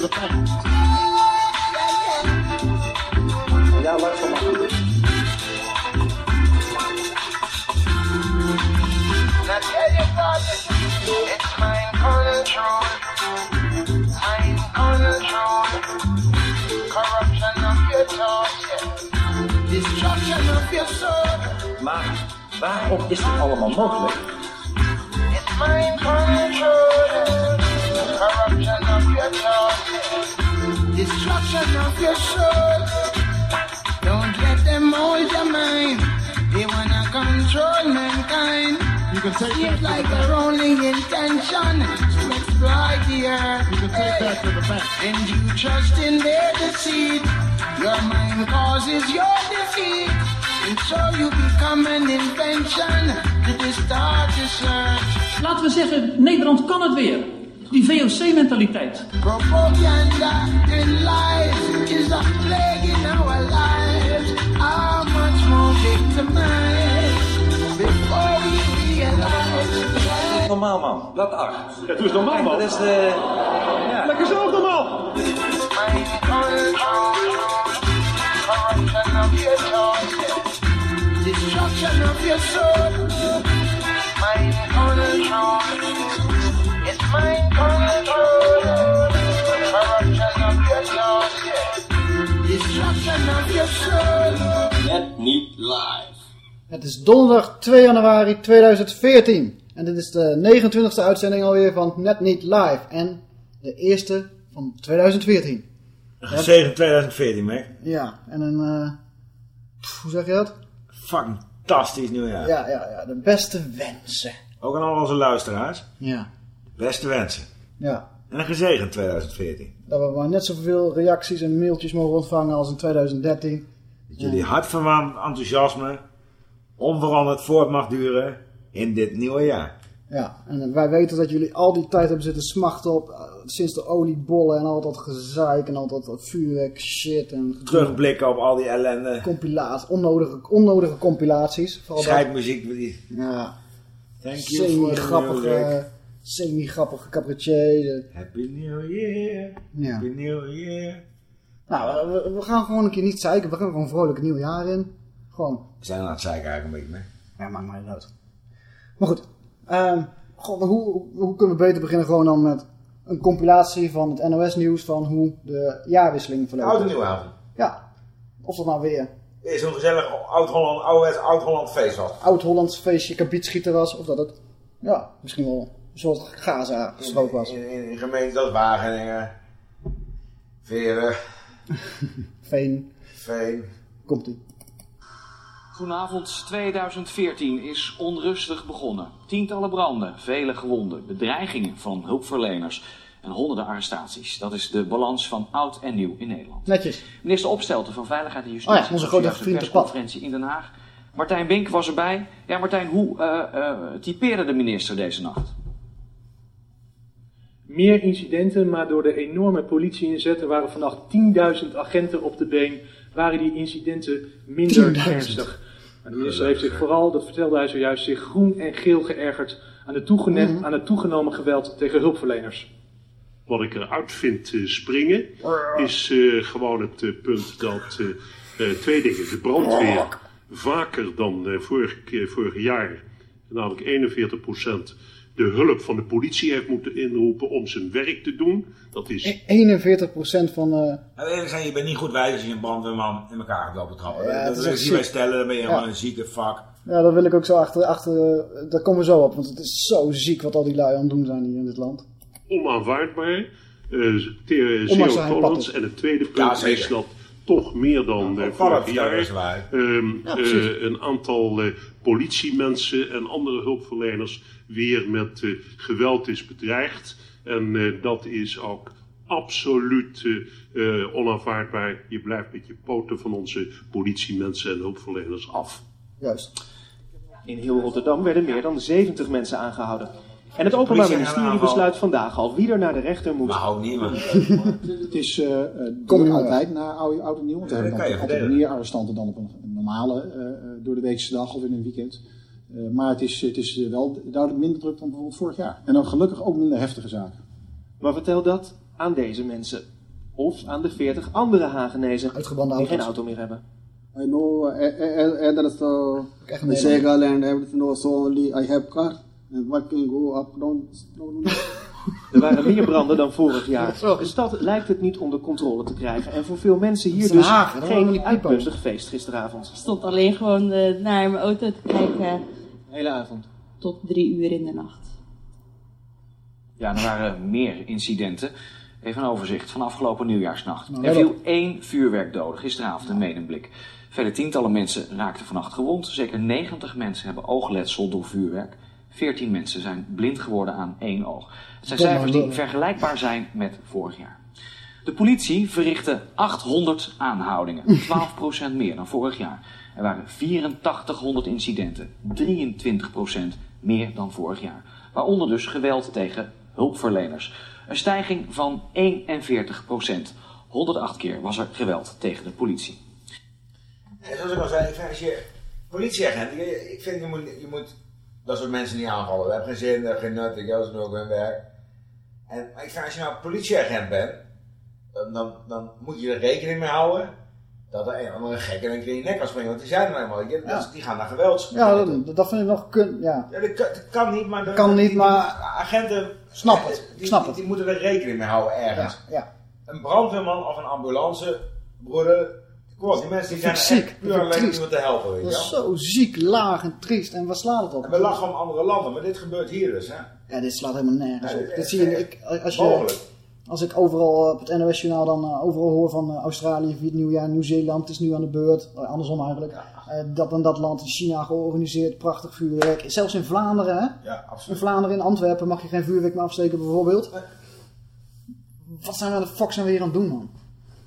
facts. Ja, luister maar. It's dit allemaal mogelijk? It's mind control. Corruption Destruction of your soul. Don't let them hold your mind. They wanna control mankind. You can take Seems that like the their only intention to exploit the earth. You can take that to the facts. And you trust in their deceit. Your mind causes your defeat. And so you become an invention to distort the search. Laten we zeggen, Nederland kan het weer. Die VOC-mentaliteit. Propaganda and lies is a plague in our lives. How much more victimized before we realize? Normaal man, blad 8. Ja, doe eens normaal, man. Dat is de... Ja. Lekker zelf normaal. Destruction of your soul. Mind control, Net niet live. Het is donderdag 2 januari 2014. En dit is de 29e uitzending alweer van Net Niet Live. En de eerste van 2014. Gezegend 2014, Mac. Ja, en een... eh, pff, hoe zeg je dat? Fantastisch nieuwjaar. Ja, ja, ja. De beste wensen. Ook aan al onze luisteraars. Ja, Beste wensen. ja. En een gezegend 2014. Dat we maar net zoveel reacties en mailtjes mogen ontvangen als in 2013. Dat jullie hartverwarmend enthousiasme onveranderd voort mag duren in dit nieuwe jaar. Ja, en wij weten dat jullie al die tijd hebben zitten smachten op... eh, sinds de oliebollen en al dat gezeik en al dat, vuurwerk shit en... Terugblikken op al die ellende. Compilaties, onnodige, onnodige compilaties. Scheidmuziek. die- Ja, Thank you for the semi-grappige, cabaretiers. Happy New Year. Ja. Happy New Year. Nou, we, we gaan gewoon een keer niet zeiken. We gaan gewoon vrolijk het nieuwe jaar in. Gewoon. We zijn aan het zeiken eigenlijk een beetje mee. Ja, maakt mij niet uit. Maar goed. ehm, god, hoe, hoe kunnen we beter beginnen gewoon dan met een compilatie van het NOS nieuws van hoe de jaarwisseling verloopt. Oud en nieuw avond. Ja. Of dat nou weer Is zo'n gezellig oud-Holland, oude oud-Holland feest was. oud-Hollands feestje kabietschieten was. Of dat het, ja, misschien wel een soort Gaza-strook was. In, in, in gemeenten als Wageningen, Veren, Veen, Veen. komt-ie. Goedenavond, 2014 is onrustig begonnen. Tientallen branden, vele gewonden, bedreigingen van hulpverleners en honderden arrestaties. Dat is de balans van oud en nieuw in Nederland. Netjes. Minister Opstelten van Veiligheid en Justitie Oh ja, onze grote vriend persconferentie in Den Haag. Martijn Bink was erbij. Ja, Martijn, hoe eh, eh, typeerde de minister deze nacht? Meer incidenten, maar door de enorme politieinzet, er waren vannacht 10.000 agenten op de been, waren die incidenten minder 10.000. ernstig. Maar de minister heeft zich vooral, dat vertelde hij zojuist, zich groen en geel geërgerd aan, de toegene- Mhm. aan het toegenomen geweld tegen hulpverleners. Wat ik eruit vind eh, springen, is eh, gewoon het eh, punt dat eh, eh, twee dingen. De brandweer vaker dan eh, vorige, vorig jaar, namelijk 41 de hulp van de politie heeft moeten inroepen om zijn werk te doen. Dat is 41% van... eh, Nou, eerlijk zijn, je bent niet goed wijs als je een brandweerman in elkaar gaat lopen trappen. Ja, dat is bij ziek. stellen, dan ben je Ja. gewoon een zieke fuck. Ja, daar wil ik ook zo achter, achter eh, daar komen we zo op. Want het is zo ziek wat al die lui aan het doen zijn hier in dit land. onaanvaardbaar, Ondanks zero tolerance. En het tweede punt is dat toch meer dan eh, opvallend, vorig ja, jaar dat is waar. ehm, Ja, eh, een aantal eh, politiemensen en andere hulpverleners weer met eh, geweld is bedreigd. En eh, dat is ook absoluut eh, eh, onaanvaardbaar. Je blijft met je poten van onze politiemensen en hulpverleners af. Juist. In heel Rotterdam werden meer dan 70 mensen aangehouden. En het Openbaar Ministerie besluit vandaag al wie er naar de rechter moet. Niet, man. Het is Kom je altijd naar oud, oud en nieuw. Want we hebben altijd meer arrestanten dan op een een normale eh, eh, door de weekse dag of in een weekend. Eh, maar het is, het is eh, wel duidelijk minder druk dan bijvoorbeeld vorig jaar. En dan gelukkig ook minder heftige zaken. Maar vertel dat aan deze mensen. Of aan de 40 andere Hagenezen die geen auto meer hebben. I know uh, uh, Echt the een Segal and everything. No, so only I have car and what can go up down. down. Er waren meer branden dan vorig jaar. De stad lijkt het niet onder controle te krijgen. En voor veel mensen hier dus Haag? Dat geen uitbundig feest gisteravond. Ik stond alleen gewoon eh, naar mijn auto te kijken Hele avond. tot drie uur in de nacht. Ja, er waren meer incidenten. Even een overzicht van afgelopen nieuwjaarsnacht. Nou, er viel één vuurwerkdode gisteravond in Medemblik. Vele tientallen mensen raakten vannacht gewond. Zeker 90 mensen hebben oogletsel door vuurwerk. 14 mensen zijn blind geworden aan één oog. Het zijn cijfers die vergelijkbaar zijn met vorig jaar. De politie verrichtte 800 aanhoudingen, 12% meer dan vorig jaar. Er waren 8400 incidenten, 23% meer dan vorig jaar. Waaronder dus geweld tegen hulpverleners. Een stijging van 41%. 108 keer was er geweld tegen de politie. En zoals ik al zei, als je politieagent, ik vind je moet, je moet dat soort mensen niet aanvallen. Dat heb geen zin, geen nut, ik ze doen ook hun werk. En, maar ik vind als je nou politieagent bent, dan, dan, dan moet je er rekening mee houden dat er een of andere gek in een keer in je nek kan springen. Want die zijn er je, dat is- die gaan naar geweld. Ja, dat, dat vind ik nog kun, ja. Ja, dat, kan, dat kan niet, maar... dat- Kan niet, die- maar- die Agenten... Snap het, Die, snap die, het. die moeten er rekening mee houden ergens. Ja, ja. Een brandweerman of een ambulancebroeder... Kom op, die mensen die zijn ik echt ziek, puur alleen iemand te helpen, weet Dat is zo ziek, laag en triest. En waar slaat het op? En we lachen om andere landen, maar dit gebeurt hier dus, hè. Ja, dit slaat helemaal nergens op. dit zie je, ik, als, je, mogelijk. Als ik overal op het NOS-journaal dan eh, overal hoor van eh, Australië viert nieuwjaar, Nieuw-Zeeland is nu aan de beurt, Eh, andersom eigenlijk. Eh, dat en dat land in China georganiseerd, prachtig vuurwerk. Zelfs in Vlaanderen, hè? Ja, In absoluut. Vlaanderen, in Antwerpen mag je geen vuurwerk meer afsteken bijvoorbeeld. Wat zijn we de fuck zijn we hier aan het doen, man?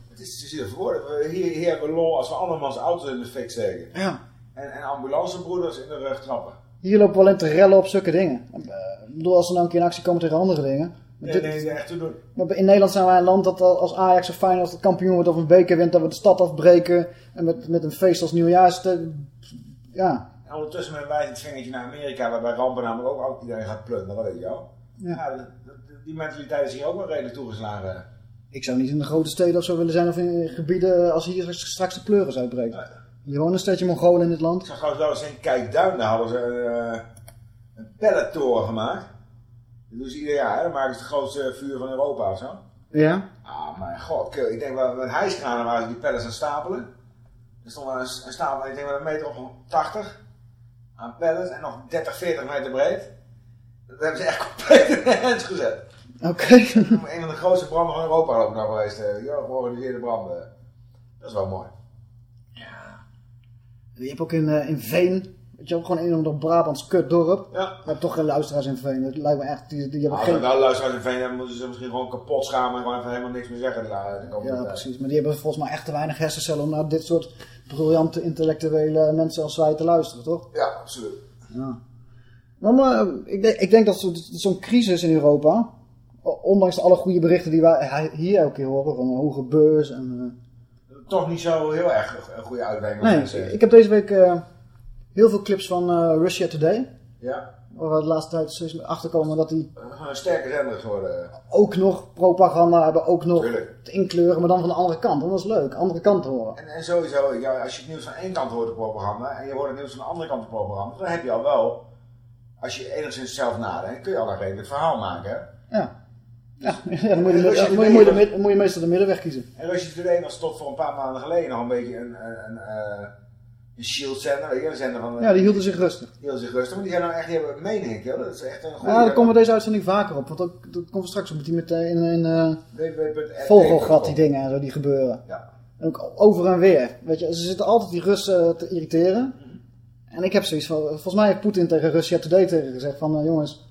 Het is, het is hier voor. Hier, hier hebben we lol als we andermans auto's in de fik steken. Ja. En, en ambulancebroeders in de rug trappen. Hier lopen we alleen te rellen op zulke dingen. Eh, Ik bedoel, als ze nou een keer in actie komen tegen andere dingen. Nee, echt te doen. Maar in Nederland zijn wij een land dat al- als Ajax of Feyenoord de kampioen wordt of een beker wint, dat we de stad afbreken. En met, met een feest als nieuwjaars. te- Ja, En ondertussen met een wijzend vingertje naar Amerika, waarbij rampen namelijk ook altijd iedereen gaat plunderen, weet je wel. Ja. Die mentaliteit is hier ook wel redelijk toegeslagen. ik zou niet in de grote steden of zo willen zijn of in gebieden als hier straks de pleuris uitbreekt. Je woont een stadje Mongolen in dit land. Ik zag trouwens wel eens in Kijkduin, daar hadden ze een, uh, een pellettoren gemaakt. Dat doen ze ieder jaar, hè? dan maken ze het grootste vuur van Europa of zo. Ja? Ah, mijn god, kill. ik denk wel met hijskranen waren ze die pellets aan stapelen. Er stond wel een, een stapel, ik denk wel een meter of 80 aan pellets en nog 30, 40 meter breed. Dat hebben ze echt compleet in de hands gezet. Oké. Een van de grootste branden van Europa ook nou geweest. eh, Ja, georganiseerde branden. Dat is wel mooi. Je hebt ook in, eh, in Veen, weet je ook gewoon een of ander Brabants kutdorp. Ja. Je hebt toch geen luisteraars in Veen. Dat lijkt me echt, die, die hebben Als we geen... nou luisteraars in Veen hebben, moeten ze misschien gewoon kapot schamen en gewoon even helemaal niks meer zeggen de, Ja, tijd. precies. Maar die hebben volgens mij echt te weinig hersencellen om naar dit soort briljante intellectuele mensen als wij te luisteren, toch? Ja, absoluut. Ja. Maar, maar ik, denk, ik denk dat zo- zo'n crisis in Europa, ondanks alle goede berichten die wij hier elke keer horen, van een hoge beurs en... Toch niet zo heel erg een goede uitwerking. eh, op nee, ik heb deze week eh, heel veel clips van eh, Russia Today. Ja, Waar we de laatste tijd steeds achterkomen dat die gewoon een sterke zender geworden. ook nog propaganda hebben, ook nog Tuurlijk. inkleuren, maar dan van de andere kant. Dat is leuk, andere kant te horen. En, en sowieso, ja, als je het nieuws van één kant hoort de propaganda en je hoort het nieuws van de andere kant de propaganda, dan heb je al wel, als je enigszins zelf nadenkt, kun je al een redelijk verhaal maken. hè. Ja. Ja, ja dan moet je, de, Russia ja, dan moet je, moet je, mid- moet je meestal de middenweg kiezen. En Russia Today was tot voor een paar maanden geleden nog een beetje een, een, een, eh, een shield zender, weet je, zender van... Ja, die hielden zich rustig. Die hielden zich rustig, maar die zijn nou echt, die hebben mening, joh. dat is echt een goede... Ja, daar komen we deze uitzending vaker op. Want ook, dat komen we straks op met die eh, in, in eh, vogelgat, die dingen en zo die gebeuren. Ja. En ook over en weer. Weet je, ze zitten altijd die Russen te irriteren. En ik heb zoiets van, volgens mij heeft Poetin tegen Russia Today tegen gezegd van, eh, jongens,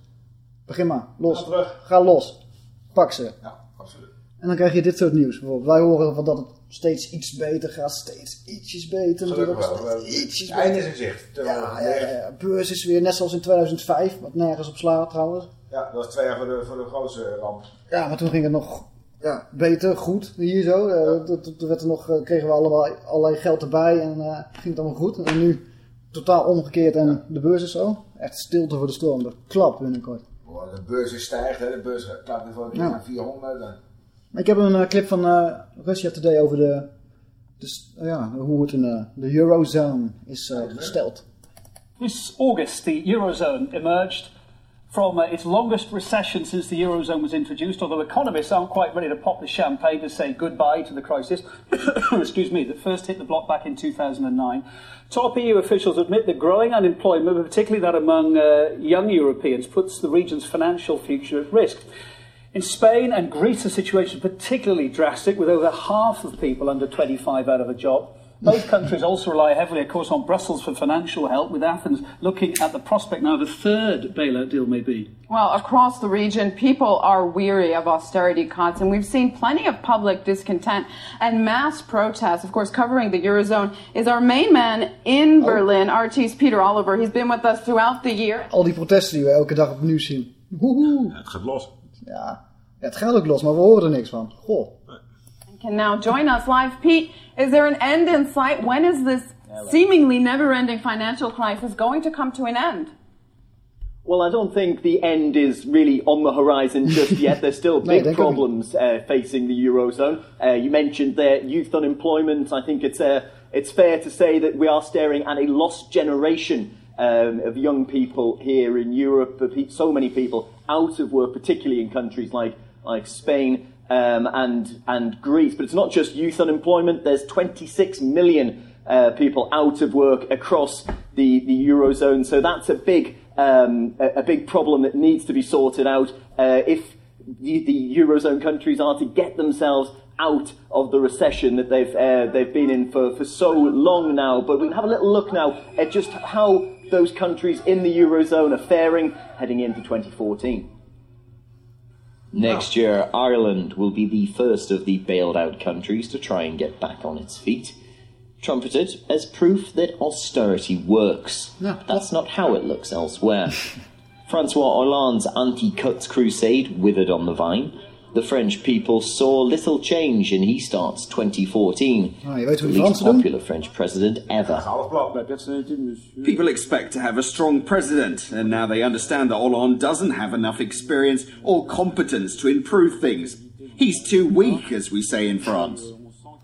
begin maar, los. Ga los. Pak ze. Ja, absoluut. En dan krijg je dit soort nieuws bijvoorbeeld. Wij horen van dat het steeds iets beter gaat, steeds ietsjes beter. Gelukkig natuurlijk, wel. steeds ietsjes is in zicht. Ja, ja, ja, ja. Beurs is weer net zoals in 2005, wat nergens op slaat trouwens. Ja, dat was twee jaar voor de, voor de grootste ramp. Ja, maar toen ging het nog ja, beter, goed, hier zo. Eh, werd er nog, eh, kregen we allemaal allerlei geld erbij en eh, ging het allemaal goed. En nu totaal omgekeerd en de beurs is zo. Echt stilte voor de storm, dat klap binnenkort. De beurs is stijgt, hè. de beurs klapt weer voor een keer Ja. naar 400. En Maar ik heb een eh, clip van eh, Russia Today over de, dus, ja, hoe het in eh, de Eurozone is gesteld. This August, the Eurozone emerged from uh, its longest recession since the Eurozone was introduced, although economists aren't quite ready to pop the champagne to say goodbye to the crisis, excuse me, that first hit the block back in 2009. Top EU officials admit that growing unemployment, particularly that among uh, young Europeans, puts the region's financial future at risk. In Spain and Greece, the situation is particularly drastic, with over half of people under 25 out of a job. Both countries also rely heavily, of course, on Brussels for financial help, with Athens looking at the prospect now of a third bailout deal, maybe. Well, across the region, people are weary of austerity cuts, and we've seen plenty of public discontent and mass protests. Of course, covering the Eurozone is our main man in oh. Berlin, artist Peter Oliver. He's been with us throughout the year. Al die protesten die we elke dag op het nieuws zien. Woehoe. Het gaat los. Ja. ja, het gaat ook los, maar we horen er niks van. Goh. Can now join us live. Pete, is there an end in sight? When is this seemingly never ending financial crisis going to come to an end? Well, I don't think the end is really on the horizon just yet. There's still big they're problems uh, facing the eurozone. Uh, you mentioned there youth unemployment. I think it's uh, it's fair to say that we are staring at a lost generation um, of young people here in Europe. So many people out of work, particularly in countries like like Spain um, and and Greece. But it's not just youth unemployment. There's 26 million uh, people out of work across the, the eurozone. So that's a big um, a, a big problem that needs to be sorted out uh, if the, the eurozone countries are to get themselves out of the recession that they've uh, they've been in for, for so long now. But we can have a little look now at just how those countries in the eurozone are faring heading into 2014. Next year, Ireland will be the first of the bailed out countries to try and get back on its feet. Trumpeted as proof that austerity works. No. That's not how it looks elsewhere. Francois Hollande's anti cuts crusade withered on the vine. The French people saw little change in he starts 2014. Nou, je the hoe least Fransen doen. popular French president ever. Ah, people expect to have a strong president, and now they understand that Hollande doesn't have enough experience or competence to improve things. He's too weak, as we say in France.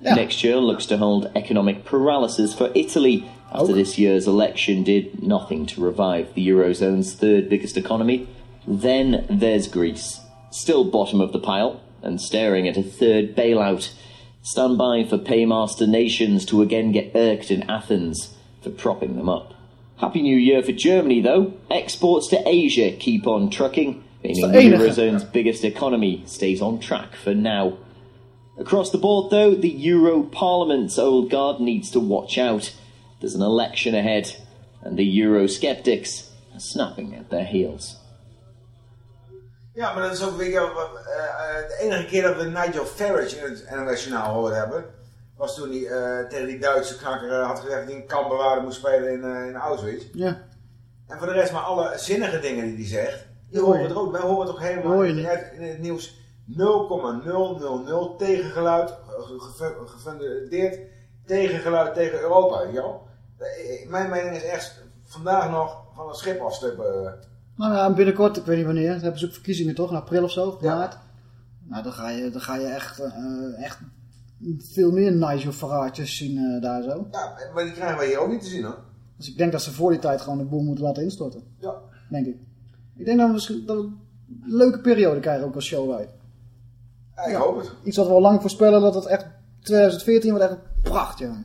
Next year looks to hold economic paralysis for Italy after this year's election did nothing to revive the Eurozone's third biggest economy. Then there's Greece, still bottom of the pile and staring at a third bailout. Stand by for paymaster nations to again get irked in Athens for propping them up. Happy New Year for Germany, though. Exports to Asia keep on trucking, meaning the. Eurozone's biggest economy stays on track for now. Across the board, though, the Euro Parliament's old guard needs to watch out. There's an election ahead, and the Eurosceptics are snapping at their heels. Ja, maar dat is ook weer... eh, eh, de enige keer dat we Nigel Farage in het NOS Journaal gehoord hebben... was toen hij eh, tegen die Duitse knakker had gezegd... dat hij een kampbewaarder moest spelen in, eh, in Auschwitz. Ja. En voor de rest maar alle zinnige dingen die hij zegt... die horen we er ook. Wij horen het ook helemaal niet. uit in het nieuws 0,000 tegengeluid... ge- ge- gefundeerd tegengeluid tegen Europa. Eh, Mijn mening is echt vandaag nog van het schip afstuppen... Nou ja, binnenkort, ik weet niet wanneer, hebben ze ook verkiezingen toch, in april of zo, of maart. Nou, dan ga je, dan ga je echt, eh, echt veel meer Nigel Farage's zien eh, daar zo. Ja, maar die krijgen wij hier ook niet te zien hoor. Dus ik denk dat ze voor die tijd gewoon de boel moeten laten instorten. Ja. Denk ik. Ik denk dat we, misschien- dat we een leuke periode krijgen ook als showwide. Ja, ik hoop het. Iets wat we al lang voorspellen, dat het echt 2014 wordt echt een prachtjaar.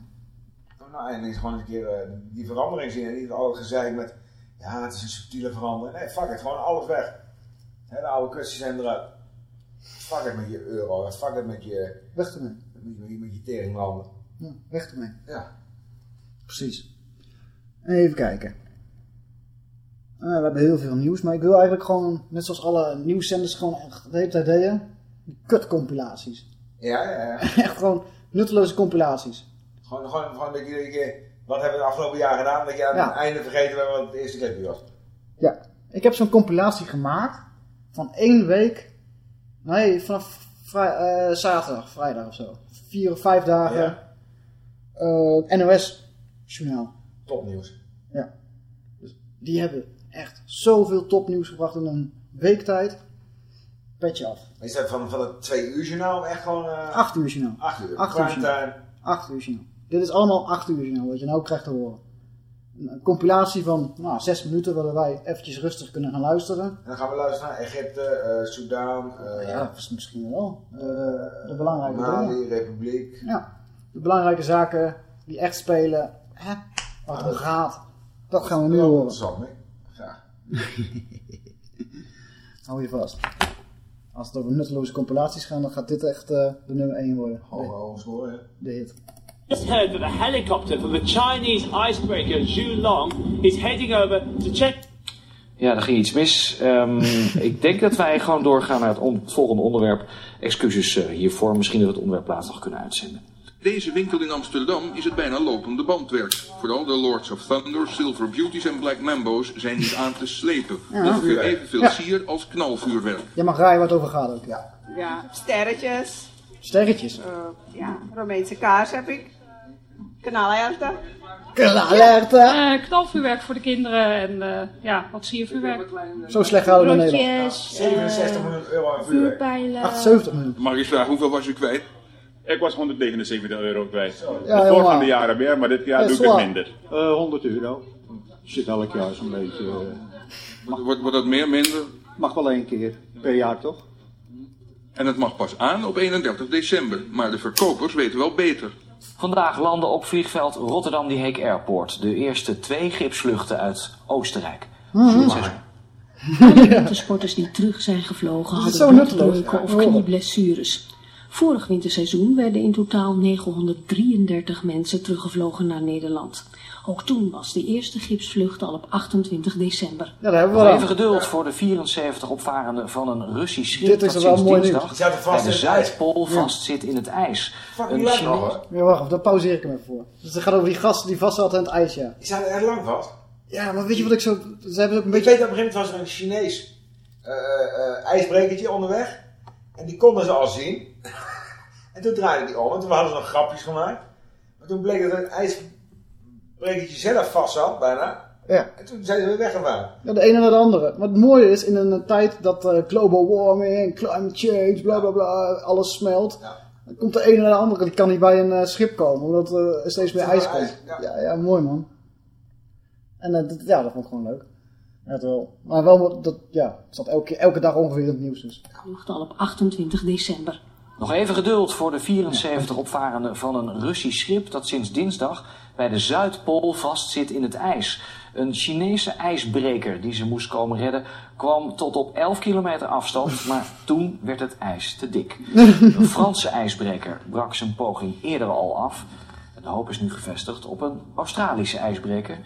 Nou, en eens gewoon eens een keer eh, die verandering zien. En niet al gezeik met, ja, het is een subtiele verandering. Nee, fuck het, gewoon alles weg. De oude kwesties zijn eruit. Fuck het met je euro, fuck het met je, Weg ermee. met, met, met je teringlanden. Ja, weg ermee. Ja. Precies. Even kijken. Eh, we hebben heel veel nieuws, maar ik wil eigenlijk gewoon, net zoals alle nieuwszenders, gewoon echt de hele tijd deden, kutcompilaties. Ja, ja, ja. echt gewoon nutteloze compilaties. Gewoon, gewoon, gewoon dat je, dat je- wat hebben we het afgelopen jaar gedaan, dat je aan Ja. het einde vergeten bent wat het eerste clipje was. Ja, ik heb zo'n compilatie gemaakt van één week, nee, vanaf vrij, eh, zaterdag, vrijdag of zo. Vier of vijf dagen Ja. eh, NOS-journaal. Topnieuws. Ja. Dus die hebben echt zoveel topnieuws gebracht in een week tijd. Petje af. Is dat van, van het twee uur journaal echt gewoon... eh, Acht uur journaal. Acht uur. Acht uur journaal. Acht uur journaal. Dit is allemaal acht uur journaal, wat je nou krijgt te horen. Een, een compilatie van nou, zes minuten, waar wij eventjes rustig kunnen gaan luisteren. En dan gaan we luisteren naar Egypte, eh Soudaan, eh, Ja, dat is misschien wel. De, de belangrijke dingen. Mali, Republiek. Ja, de belangrijke zaken die echt spelen, hè, wat er gaat, dat gaan we nu horen. Interessant, hè? Graag. Hou je vast. Als het over nutteloze compilaties gaat, dan gaat dit echt eh, de nummer 1 worden. Hoog, hoog score, hè? De hit. Just heard that a helicopter from the Chinese icebreaker Zhu Long is heading over to check. Ja, er ging iets mis. Ehm, ik denk dat wij gewoon doorgaan naar het, on- het volgende onderwerp. Excuses eh, hiervoor. Misschien dat we het onderwerp later nog kunnen uitzenden. Deze winkel in Amsterdam is het bijna lopende bandwerk. Vooral de Lords of Thunder, Silver Beauties en Black Mambo's zijn niet aan te slepen. Ja. Ongeveer evenveel Ja. sier als knalvuurwerk. Jij mag raaien waar het over gaat ook. Ja. Ja, sterretjes. Sterretjes. Eh, ja, Romeinse kaars heb ik. Kanalerwten. Kanalerwten. Eh, knalvuurwerk voor de kinderen en eh, ja, wat siervuurwerk. Zo slecht houden we in Nederland. Rotjes, 67 miljoen euro aan vuurwerk. vuurpijlen. 78 miljoen. Mag ik vragen, hoeveel was u kwijt? Ik was 179 euro kwijt. Ja, de volgende jaren meer, maar dit jaar Ja, doe ik het minder. Eh 100 euro. Zit elk jaar zo'n beetje. eh, Wordt, wordt, wordt dat meer, minder? mag wel één keer per jaar toch? En het mag pas aan op 31 december. Maar de verkopers weten wel beter. Vandaag landen op vliegveld Rotterdam Die Heek Airport de eerste twee gipsvluchten uit Oostenrijk. Dit seizoen. Alle wintersporters die terug zijn gevlogen is hadden botbreuken of knieblessures. Vorig winterseizoen werden in totaal 933 mensen teruggevlogen naar Nederland. Ook toen was de eerste gipsvlucht al op 28 december. Ja, daar hebben we even geduld voor de 74 opvarenden van een Russisch schip Dit is dat wel mooi dinsdag bij de in het ijs. Zuidpool Ja. vast zit in het ijs. Fucking Een. Ja, wacht, dan pauzeer ik hem even voor. Dus het gaat over die gasten die vast zaten aan het ijs, ja. Die zaten echt lang vast. Ja, maar weet je wat ik zo... Ze hebben ook een Ik beetje... weet op een gegeven moment was er een Chinees eh, eh, ijsbrekertje onderweg. En die konden ze al zien. en toen draaide die om. En toen hadden ze nog grapjes gemaakt. Maar toen bleek dat er een ijsbrekertje zelf vast zat, bijna. Ja. En toen zijn ze weer weggevaren. Ja, de ene naar de andere. Maar het mooie is, in een tijd dat eh, global warming, climate change, bla bla bla, alles smelt. Dan komt de ene naar de andere, die kan niet bij een eh, schip komen, omdat er eh, steeds meer ijs komt. ja. Ja, ja, mooi man. En dat, ja, dat vond ik gewoon leuk. Ja, wel. Maar wel, dat, ja, het staat elke, elke dag ongeveer in het nieuws dus. Vlucht al op 28 december. Nog even geduld voor de 74 opvarenden van een Russisch schip dat sinds dinsdag bij de Zuidpool vastzit in het ijs. Een Chinese ijsbreker die ze moest komen redden kwam tot op 11 kilometer afstand, maar toen werd het ijs te dik. Een Franse ijsbreker brak zijn poging eerder al af. De hoop is nu gevestigd op een Australische ijsbreker.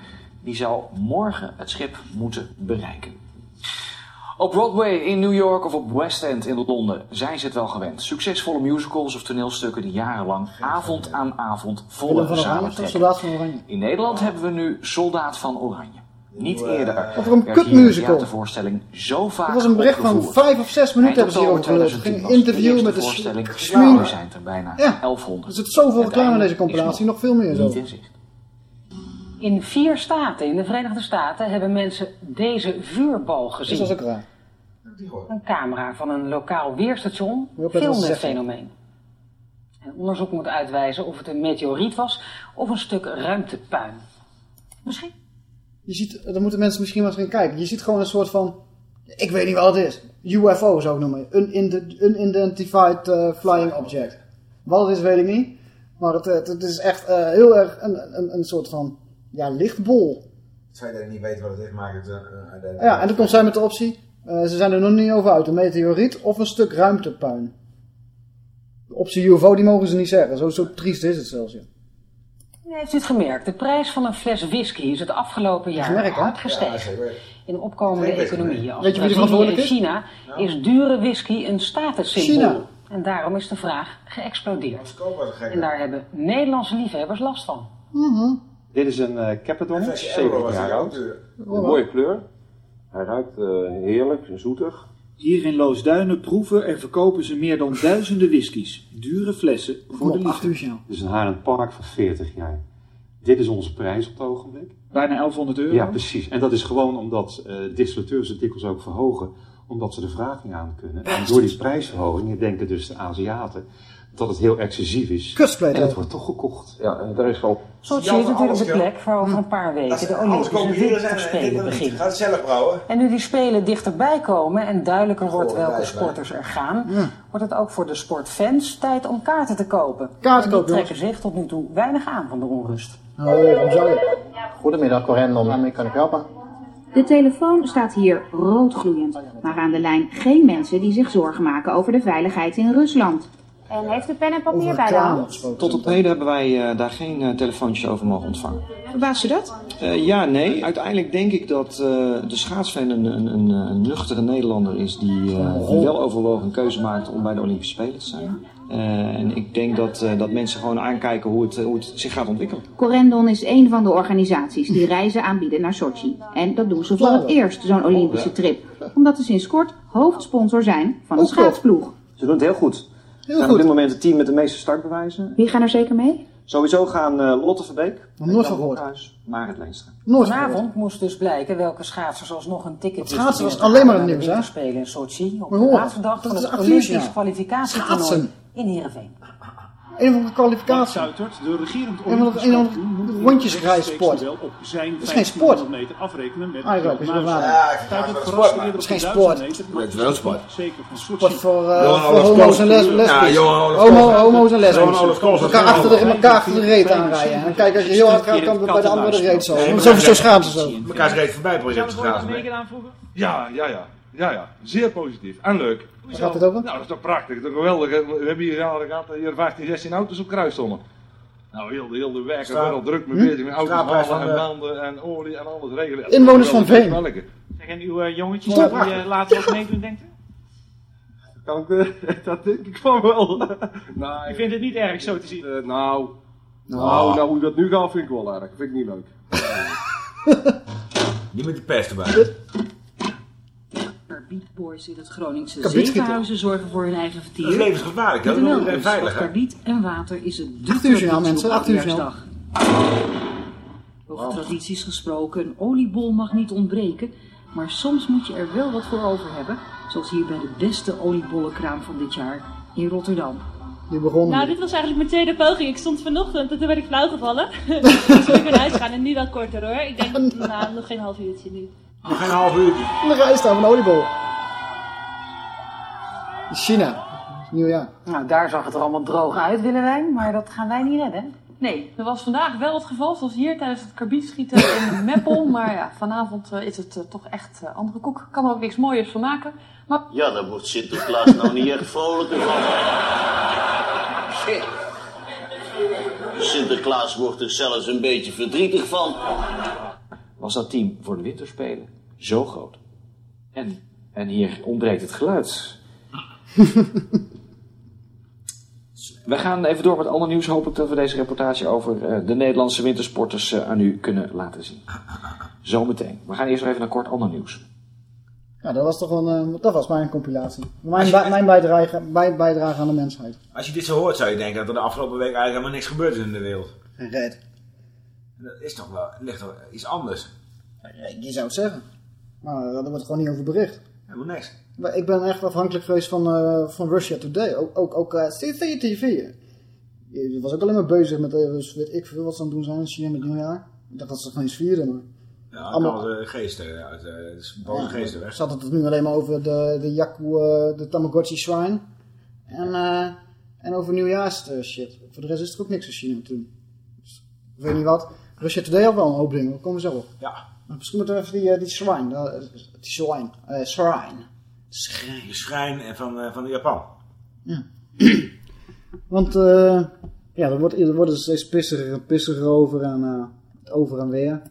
Die zou morgen het schip moeten bereiken. Op Broadway in New York of op West End in Londen zijn ze het wel gewend. Succesvolle musicals of toneelstukken die jarenlang avond aan avond volle van zalen trekken. Soldaat van Oranje. In Nederland hebben we nu Soldaat van Oranje. Niet eerder Wat een kutmusical. de voorstelling zo vaak Het was een bericht van vijf of zes minuten hebben ze hierover oktober geluld. Het 2010 ging een was de interview met de voorstelling. Nu zijn er bijna Ja. 1100. Er zit zoveel reclame in deze compilatie, nog veel meer zo. Niet in zicht. In vier staten in de Verenigde Staten hebben mensen deze vuurbal gezien. Dat is ook raar. Een camera van een lokaal weerstation filmde het fenomeen. En onderzoek moet uitwijzen of het een meteoriet was of een stuk ruimtepuin. Misschien. Je ziet, dan moeten mensen misschien wel eens gaan kijken. Je ziet gewoon een soort van, ik weet niet wat het is. UFO zou ik noemen. Unide- Unidentified eh, Flying Object. Wat het is weet ik niet. Maar het, het, het is echt eh, heel erg een, een, een soort van, ja, lichtbol. Het feit dat je niet weet wat het is, maakt het een... een- Ja, en dan komt zij met de optie, eh, ze zijn er nog niet over uit. Een meteoriet of een stuk ruimtepuin. De optie UFO, die mogen ze niet zeggen. Zo, zo triest is het zelfs, ja. Heeft u het gemerkt? De prijs van een fles whisky is het afgelopen jaar hard gestegen. in opkomende economieën als Weet je wie Brazilië en verantwoordelijk China is dure whisky een statussymbool. China. En daarom is de vraag geëxplodeerd. En daar hebben Nederlandse liefhebbers last van. Dit is een eh Capadon, flesje 70 Aero was jaar oud. Een mooie kleur. Hij ruikt eh, heerlijk en zoetig. Hier in Loosduinen proeven en verkopen ze meer dan duizenden whiskies. Dure flessen voor de liefde. Dit is een Haarlem Park van 40 jaar. Dit is onze prijs op het ogenblik. Bijna 1100 euro. Ja, precies. En dat is gewoon omdat eh distillateurs het dikwijls ook verhogen. omdat ze de vraag niet aan kunnen. En door die prijsverhogingen denken dus de Aziaten dat het heel excessief is. Kustspleet, en het hè? wordt toch gekocht. Ja, en daar is gewoon... Sochi is natuurlijk de plek waar over een paar weken de Olympische Winterspelen beginnen. Gaat het zelf brouwen? En nu die spelen dichterbij komen en duidelijker wordt welke sporters er gaan, wordt het ook voor de sportfans tijd om kaarten te kopen. Kaarten kopen, trekken zich tot nu toe weinig aan van de onrust. Nou, waarom zou je? Goedemiddag, Correndon. Waarmee kan ik helpen? De telefoon staat hier roodgloeiend, maar aan de lijn geen mensen die zich zorgen maken over de veiligheid in Rusland. En heeft u pen en papier bij de hand? Tot op heden hebben wij eh, daar geen eh, telefoontjes over mogen ontvangen. Verbaast u dat? Eh, ja, nee. Uiteindelijk denk ik dat eh, de schaatsfan een, een, een, een nuchtere Nederlander is die, eh, die wel overwogen een keuze maakt om bij de Olympische Spelen te zijn. Eh, en ik denk dat, eh, dat mensen gewoon aankijken hoe het, hoe het zich gaat ontwikkelen. Corendon is een van de organisaties die reizen aanbieden naar Sochi. En dat doen ze voor het eerst, zo'n Olympische trip. Omdat ze sinds kort hoofdsponsor zijn van een schaatsploeg. Ze doen het heel goed. Ze zijn op dit moment het team met de meeste startbewijzen. Wie gaan er zeker mee? Sowieso gaan eh, Lotte Verbeek, nooit van gehoord. Marit Leenstra. Nooit. Vanavond moest dus blijken welke schaatsers alsnog een ticket Het schaatsen was alleen maar het nieuws, hè? Winterspelen in Sochi op de laatste dag dat van is het Olympisch kwalificatietoernooi in Heerenveen. Een van de kwalificaties. Stuitert, de regerend Een een van de rondjesrijsport. op zijn Dat is geen sport. 1500 meter afrekenen met Ah, is waar. Ja, Ja, vind het sport, op het is geen 1000 sport. Het is wel sport. Zeker van. Sport voor, eh, voor homo's en lesbisch. Ja, Johan Homo, homo's en lesbisch. Olaf Koolstra. Elkaar achter de, elkaar achter de reet aanrijden. En dan kijk als je heel hard gaat, kan bij de andere de reet zo. Zo, zo schaam ze zo. Mekaars reet voorbij project gegaan. Ja, ja, ja. Ja, ja. Zeer positief. En leuk. Waar gaat het over? Nou, dat is toch prachtig. Dat is geweldig. We hebben hier jaren gehad dat hier 15, 16 auto's op kruis stonden. Nou, heel de, heel de zijn al druk mee Hm? bezig. Met auto's Straatprijs halen van en de- banden en olie en alles regelen. Inwoners van Veen. Zeg, en uw eh, jongetjes, Ja, die prachtig. eh, later wat meedoen, denkt u? Kan ik, eh, dat denk ik van wel. nou, U vindt het niet erg zo te zien? Nou, Nou. nou, nou, hoe dat nu gaat vind ik wel erg. Vind ik niet leuk. Niet met de pest erbij. In het Groningse ziekenhuizen zorgen voor hun eigen vertier. Dat is levensgevaarlijk, Dat is veilig, karbiet en water is het de Acht uur mensen, acht uur. Over tradities gesproken, een oliebol mag niet ontbreken, maar soms moet je er wel wat voor over hebben, zoals hier bij de beste oliebollenkraam van dit jaar in Rotterdam. Die begon. Nou, dit was eigenlijk mijn tweede poging. Ik stond vanochtend en toen werd ik flauw gevallen. dus toen ben ik naar huis gaan en nu wel korter hoor. Ik denk, nou, nog geen half uurtje nu. Nog geen half uurtje. De rij staan van een oliebol. China. Nieuwjaar. Nou, daar zag het er allemaal droog uit, Willewijn, maar dat gaan wij niet redden. Nee, dat was vandaag wel het geval, zoals hier tijdens het karbietschieten in Meppel. Maar ja, vanavond eh, is het eh, toch echt eh, andere koek. Kan er ook niks mooiers van maken. Maar Ja, daar wordt Sinterklaas nou niet echt vrolijker van. Sinterklaas wordt er zelfs een beetje verdrietig van. was dat team voor de winterspelen zo groot. En, en hier ontbreekt het geluid. We gaan even door met ander nieuws. Hopelijk dat we deze reportage over eh, de Nederlandse wintersporters eh, aan u kunnen laten zien. Zometeen. We gaan eerst nog even naar kort ander nieuws. Ja, dat was toch een, eh, dat was mijn compilatie. Mijn, bij- mijn bijdrage, bij, bijdrage aan de mensheid. Als je dit zo hoort, zou je denken dat er de afgelopen week eigenlijk helemaal niks gebeurd is in de wereld. Red. Dat is toch wel, ligt toch iets anders. Je zou het zeggen. Maar daar wordt gewoon niet over bericht. Helemaal niks. Ik ben echt afhankelijk geweest van, eh, van Russia Today. Ook, ook, ook eh, CCTV. Je was ook alleen maar bezig met, eh, dus weet ik veel wat ze aan het doen zijn in China met nieuwjaar. Ik dacht dat ze gewoon iets vierden, maar... Ja, Allemaal- de geesten uit, eh, de boze geesten weg. Zat het nu alleen maar over de, de Yaku, de Tamagotchi Shrine. En, en over nieuwjaars shit. Voor de rest is er ook niks in China toen. Dus, ik weet niet wat. Russia Today had wel een hoop dingen, we komen zo op. Ja. Maar misschien moeten we even die, die eh, die shrine, eh, shrine. Schrijn. De schrijn en van, eh, van Japan. Want eh, ja, er wordt, er wordt er steeds pissiger en pissiger over en eh, over en weer.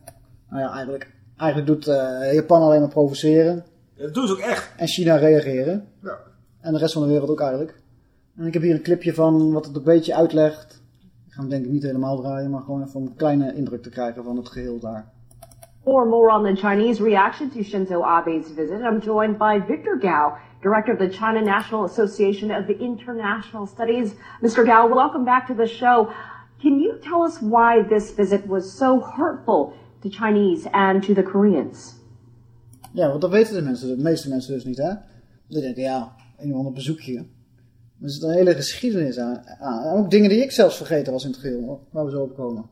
Nou ja, eigenlijk, eigenlijk doet Japan alleen maar provoceren. Dat doen ze ook echt. En China reageren. Ja. En de rest van de wereld ook eigenlijk. En ik heb hier een clipje van wat het een beetje uitlegt. Ik ga hem denk ik niet helemaal draaien, maar gewoon even om een kleine indruk te krijgen van het geheel daar. For more on the Chinese reaction to Shinzo Abe's visit, I'm joined by Victor Gao, director of the China National Association of International Studies. Mr. Gao, welcome back to the show. Can you tell us why this visit was so hurtful to Chinese and to the Koreans? Ja, want dat weten de mensen, de meeste mensen dus niet, hè? Dan denk ik, ja, een of ander bezoekje. Maar er zit een hele geschiedenis aan, aan. En ook dingen die ik zelfs vergeten was in het geheel, waar we zo op komen.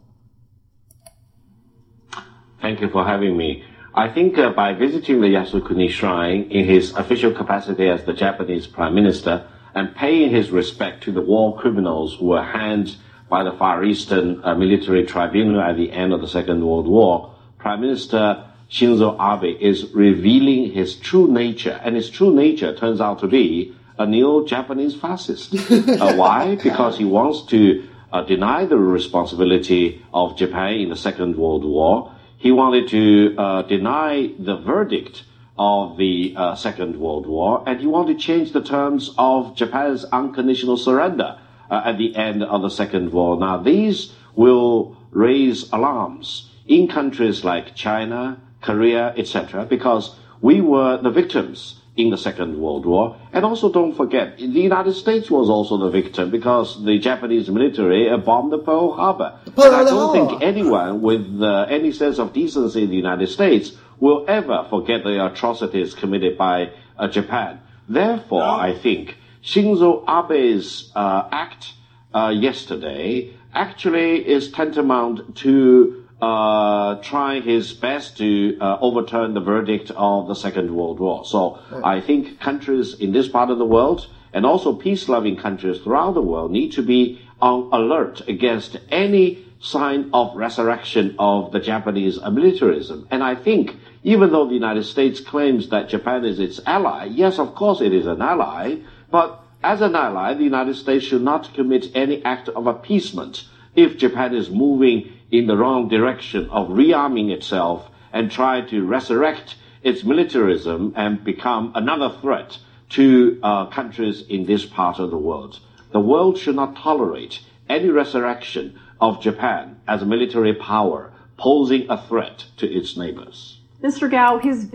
Thank you for having me. I think uh, by visiting the Yasukuni Shrine in his official capacity as the Japanese Prime Minister and paying his respect to the war criminals who were hanged by the Far Eastern uh, Military Tribunal at the end of the Second World War, Prime Minister Shinzo Abe is revealing his true nature, and his true nature turns out to be a neo-Japanese fascist. uh, why? Because he wants to uh, deny the responsibility of Japan in the Second World War. He wanted to uh, deny the verdict of the uh, Second World War, and he wanted to change the terms of Japan's unconditional surrender uh, at the end of the Second War. Now, these will raise alarms in countries like China, Korea, etc., because we were the victims in the Second World War. And also don't forget, the United States was also the victim because the Japanese military bombed the Pearl Harbor. and I don't think anyone with uh, any sense of decency in the United States will ever forget the atrocities committed by uh, Japan. Therefore, I think Shinzo Abe's uh, act uh, yesterday actually is tantamount to uh, trying his best to uh, overturn the verdict of the Second World War. So I think countries in this part of the world and also peace-loving countries throughout the world need to be on alert against any sign of resurrection of the Japanese militarism. And I think even though the United States claims that Japan is its ally, yes, of course it is an ally, but as an ally, the United States should not commit any act of appeasement if Japan is moving in the wrong direction of rearming itself and try to resurrect its militarism and become another threat to uh, countries in this part of the world. The world should not tolerate any resurrection of Japan as a military power posing a threat to its neighbors. Mr. Gao, his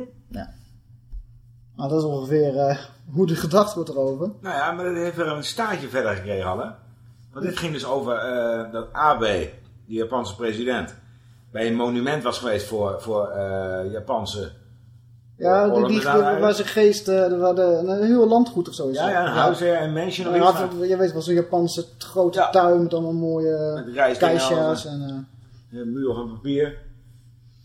Nou, dat is ongeveer eh, hoe er gedacht wordt erover. Nou ja, maar dat heeft weer een staartje verder gekregen al, hè? Want dit ging dus over eh, dat Abe, die Japanse president, bij een monument was geweest voor, voor eh, Japanse... Ja, die, die, waar zijn geest, eh, waren een, een heel landgoed of zo. is Ja, ja, een huis, ja, een mansion of iets. had, je weet wel, zo'n Japanse grote tuin met allemaal mooie geisha's en en... eh Een muur van papier.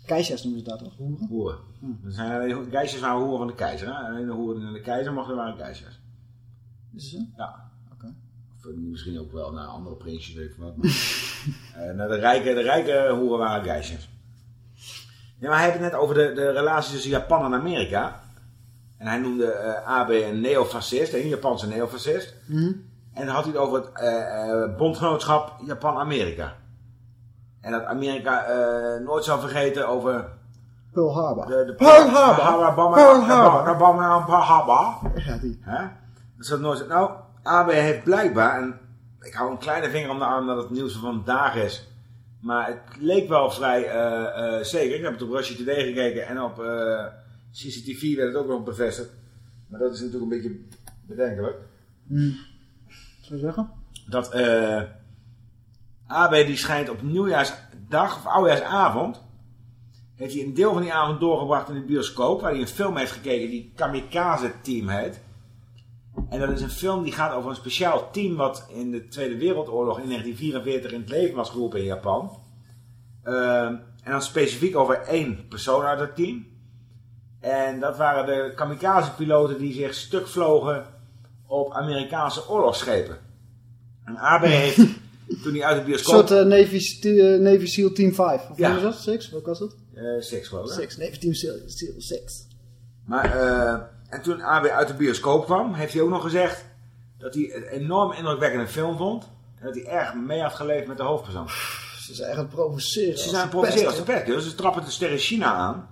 geisha's noemen ze dat toch? Hoeren? Hoeren. Er zijn alleen, geisers waren hoeren van de keizer. Hè? Alleen de hoeren en de keizer mochten waren geisers. Is het zo? Ja. Eh, misschien ook wel naar andere prinsjes, weet ik wat. Maar, eh, naar de rijke, de rijke hoeren waren geisers. Ja, maar hij heeft het net over de, de relatie tussen Japan en Amerika. En hij noemde eh Abe een neofascist, een Japanse neofascist. Mhm. En dan had hij het over het bondgenootschap Japan-Amerika. En dat Amerika nooit zal vergeten over... Pearl Harbor. De, de Pearl Harbor. Harbor. Pearl Harbor. Pearl Harbor. Ja, die. Hè? Dat is dat nooit... Nou, Abe heeft blijkbaar... En ik hou een kleine vinger om de arm dat het nieuws van vandaag is. Maar het leek wel vrij eh, eh, zeker. Ik heb het op Russia Today gekeken en op eh, CCTV werd het ook nog bevestigd. Maar dat is natuurlijk een beetje bedenkelijk. Hm. Zou je zeggen? Dat AB die schijnt op nieuwjaarsdag of oudjaarsavond... heeft hij een deel van die avond doorgebracht in de bioscoop... waar hij een film heeft gekeken die Kamikaze Team heet. En dat is een film die gaat over een speciaal team... wat in de Tweede Wereldoorlog in 1944 in het leven was geroepen in Japan. Ehm, en dan specifiek over één persoon uit dat team. En dat waren de kamikaze-piloten die zich stuk vlogen op Amerikaanse oorlogsschepen. En AB heeft, toen hij uit de Een bioscoop... soort eh, Navy, eh, Navy SEAL Team 5. Of Ja. is dat? Six? Wat was dat? Eh, six geloof ik. hè? Six. Navy Team SEAL, SEAL 6. Maar, eh, en toen AB uit de bioscoop kwam, heeft hij ook nog gezegd dat hij het een enorm indrukwekkende film vond. En dat hij erg mee had geleefd met de hoofdpersoon. Ze zijn echt aan het provoceren. Ze zijn provoceren als de pest. Dus ze trappen de sterren China aan.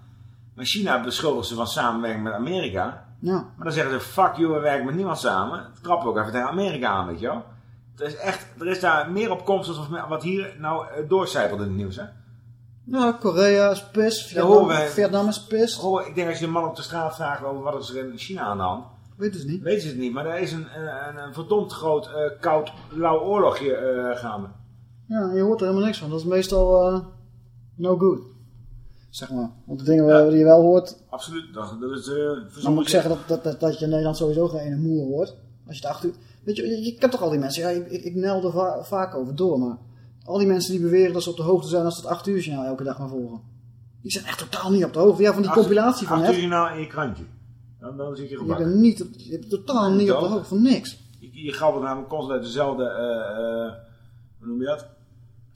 Maar China beschuldigt ze van samenwerking met Amerika. Ja. Maar dan zeggen ze, fuck you, we werken met niemand samen. Dan trappen we ook even tegen Amerika aan, weet je wel. Er is echt, er is daar meer op komst dan wat hier nou eh, doorcijpelt in het nieuws, hè. Ja, Korea is pis. Ja, Vietnam, wij- Vietnam is pis. Hoor, ik denk als je een man op de straat vraagt over wat is er in China aan de hand. Weten ze niet. Weten ze het niet, maar er is een, een, een verdomd groot, eh, koud, lauw oorlogje eh, gaande. Ja, je hoort er helemaal niks van. Dat is meestal eh, no good. Zeg maar. Want de dingen die je wel hoort, Absoluut. Dat, dat is... eh dan moet ik zeggen dat, dat, dat, dat je in Nederland sowieso geen ene moer hoort. Als je het acht uur... Weet je, je, je kent toch al die mensen, ja, ik, ik, ik nel er va- vaak over door, maar al die mensen die beweren dat ze op de hoogte zijn als ze het acht uur journaal elke dag maar volgen. Die zijn echt totaal niet op de hoogte. Ja, van die Acht- compilatie van het. uur journaal in je krantje. Dan, dan zit je Je gebakken. bent, niet, op- je bent totaal niet op de hoogte van niks. Je, je grabbelt namelijk constant uit dezelfde, eh, eh, hoe noem je dat?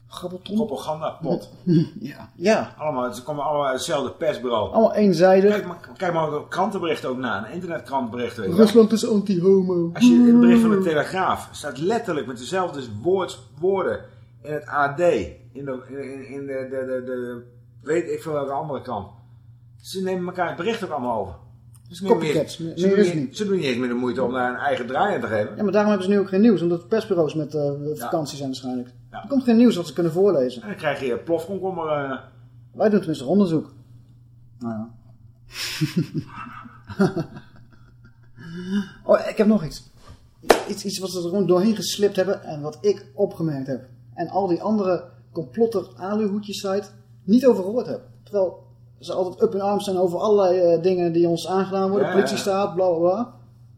Grabbelton? Propagandapot. ja. ja. Allemaal, ze komen allemaal uit hetzelfde persbureau. Allemaal eenzijdig. Kijk maar, kijk maar de krantenberichten ook na, een je wel. Rusland is anti-homo. Als je in het bericht van de Telegraaf staat letterlijk met dezelfde woord, woorden in het AD, in de, in, in de, de, de, de, weet ik veel welke andere krant. Ze nemen elkaar het bericht ook allemaal over. Niet Copycats, meer ze, doen niet, niet. ze doen niet eens meer de moeite om daar een eigen draai aan te geven. Ja, maar daarom hebben ze nu ook geen nieuws, omdat persbureaus met eh, vakantie zijn waarschijnlijk. Er komt geen nieuws wat ze kunnen voorlezen. En dan krijg je plofkomkommer. eh Wij doen tenminste onderzoek. Nou ja. oh, ik heb nog iets. Iets, iets wat ze er gewoon doorheen geslipt hebben en wat ik opgemerkt heb. En al die andere complotter aluhoedjes site niet over gehoord heb. Terwijl ze altijd up in arms zijn over allerlei eh, dingen die ons aangedaan worden. Ja, Politiestaat, bla bla bla.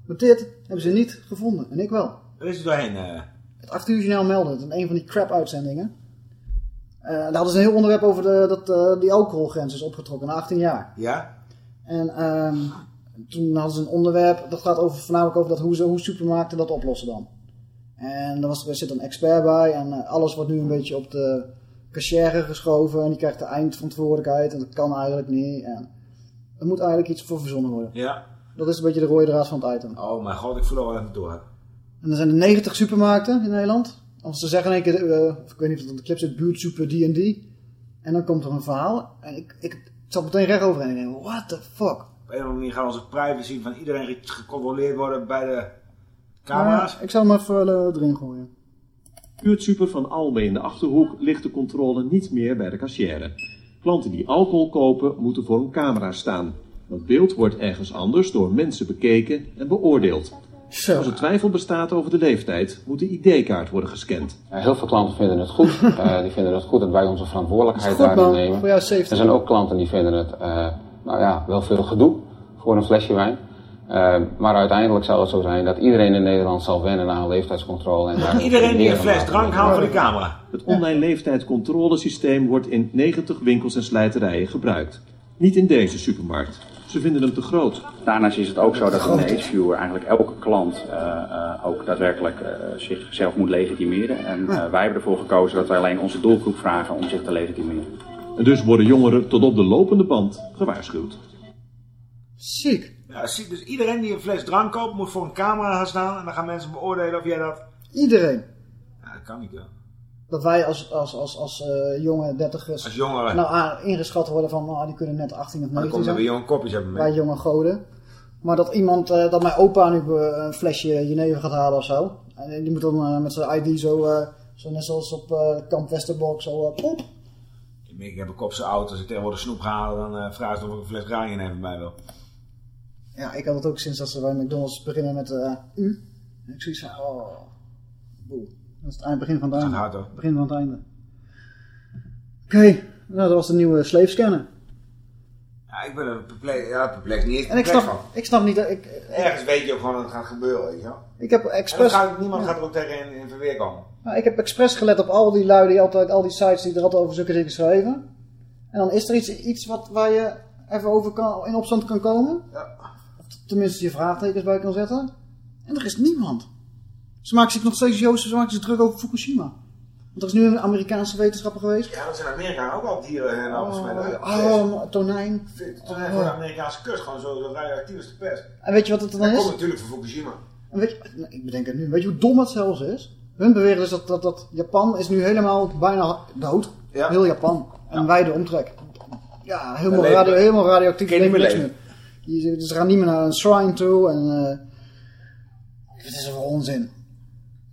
Maar dit hebben ze niet gevonden. En ik wel. er is er doorheen. eh. Het 8 uur journaal meldde het in een van die crap uitzendingen. Eh, daar hadden ze een heel onderwerp over de, dat die alcoholgrens is opgetrokken naar 18 jaar. Ja? En ehm, toen hadden ze een onderwerp, dat gaat over, voornamelijk over dat hoe, hoe supermarkten dat oplossen dan. En daar, was, er zit een expert bij en eh, alles wordt nu een beetje op de cashier geschoven en die krijgt de eindverantwoordelijkheid en dat kan eigenlijk niet. En er moet eigenlijk iets voor verzonnen worden. Ja. Dat is een beetje de rode draad van het item. Oh mijn god, ik verloor wel even door. En er zijn er 90 supermarkten in Nederland. Als ze zeggen in één keer, eh, of ik weet niet of het de clip zit, buurtsuper die en die. En dan komt er een verhaal. En ik, ik, ik zat meteen recht overheen en ik denk, what the fuck? Op een of andere manier gaat onze privacy van iedereen gecontroleerd worden bij de camera's. Maar ik zal hem even eh, erin gooien. Buurtsuper van Alme in de Achterhoek ligt de controle niet meer bij de kassière. Klanten die alcohol kopen moeten voor een camera staan. Dat beeld wordt ergens anders door mensen bekeken en beoordeeld. Als er twijfel bestaat over de leeftijd, moet de ID-kaart worden gescand. Heel veel klanten vinden het goed. Eh, die vinden het goed dat wij onze verantwoordelijkheid goed, daarin man. nemen. Voor jou safety. Er zijn ook klanten die vinden het, eh, nou ja, wel veel gedoe voor een flesje wijn. Eh, maar uiteindelijk zal het zo zijn dat iedereen in Nederland zal wennen aan leeftijdscontrole. En daar Iedereen die een fles drank haalt voor de camera. Het online leeftijdscontrolesysteem wordt in 90 winkels en slijterijen gebruikt. Niet in deze supermarkt. Ze vinden hem te groot. Daarnaast is het ook zo dat een AgeViewer eigenlijk elke klant eh, eh, ook daadwerkelijk eh, zichzelf moet legitimeren. En wij hebben ervoor gekozen dat wij alleen onze doelgroep vragen om zich te legitimeren. En dus worden jongeren tot op de lopende band gewaarschuwd. Ziek. Dus iedereen die een fles drank koopt moet voor een camera gaan staan. En dan gaan mensen beoordelen of jij dat... Iedereen. Ja, dat kan niet, joh. Dat wij als, als, als, als eh, jonge dertigers Als jongeren. nou, ah, ingeschat worden van nou, die kunnen net 18 of Maar 19 dan komt er zijn. weer jonge kopjes hebben mee. Wij jonge goden. Maar dat iemand, eh, dat mijn opa nu eh, een flesje jenever gaat halen of zo. En die moet dan met zijn ID zo, zo net zoals op Kamp Westerbork, zo pop. Ik heb een kopse auto. Als ik tegenwoordig snoep ga halen, dan vraag ze of ik een fles Rijn even bij wil. Ja, ik had het ook sinds dat ze bij McDonald's beginnen met eh, U. En ik zoiets van, oh, boe. Dat is het eind, begin van het einde. hard, hoor. Begin van het einde. Oké, nou dat was de nieuwe sleefscanner. Ja, ik ben er perplex, ja, perplex niet eens En ik snap, van. ik snap niet, dat ik, Ergens weet je ook gewoon dat het gaat gebeuren, weet je wel. ik heb expres... gaat, niemand ja. gaat er ook tegen in, in verweer komen. Nou, ik heb expres gelet op al die lui die altijd, al die sites die er altijd over zulke dingen schrijven. En dan is er iets, iets wat, waar je even over kan, in opstand kan komen. Ja. Tenminste je vraagtekens bij kan zetten. En er is niemand. Ze maken zich nog steeds Joost, ze maken zich druk over Fukushima. Want er is nu een Amerikaanse wetenschapper geweest. Ja, dat zijn in Amerika ook al dieren en alles Oh, met oh, tonijn. Toen voor de Amerikaanse kust gewoon zo, zo radioactief als de pers. En weet je wat het dan Dat is? komt natuurlijk van Fukushima. En weet je, nou, ik bedenk het nu. Weet je hoe dom het zelfs is? Hun beweren dus dat, dat, dat Japan is nu helemaal bijna dood. Ja. Heel Japan. En wij de omtrek. Ja, helemaal, Dat radio, helemaal radioactief. Kun je niet meer. Je- Ze gaan niet meer naar een shrine toe. En, eh het is voor onzin.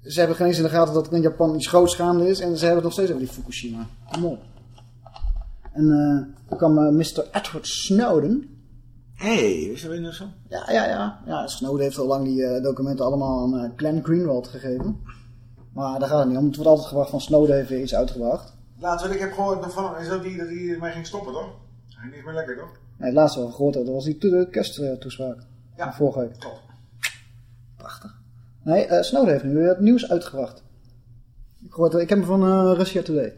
Ze hebben geen eens in de gaten dat het in Japan iets groots gaande is. En ze hebben het nog steeds over die Fukushima. Kom op. En eh toen kwam eh, Mr. Edward Snowden. Hé, hey, is dat weer zo? Ja, ja, ja. ja Snowden heeft al lang die documenten allemaal aan eh, Glenn Greenwald gegeven. Maar daar gaat het niet om. Het wordt altijd gebracht van Snowden heeft weer iets uitgebracht. Laatst wat ik heb gehoord nog van, is dat die, dat hij mij ging stoppen, toch? Hij niet meer lekker, toch? Nee, het laatste wat we gehoord hebben, dat was die kersttoespraak. Ja. Van vorige week. Prachtig. Nee, eh Snowden heeft nu weer het nieuws uitgebracht. Ik, hoorde, ik heb hem van eh Russia Today.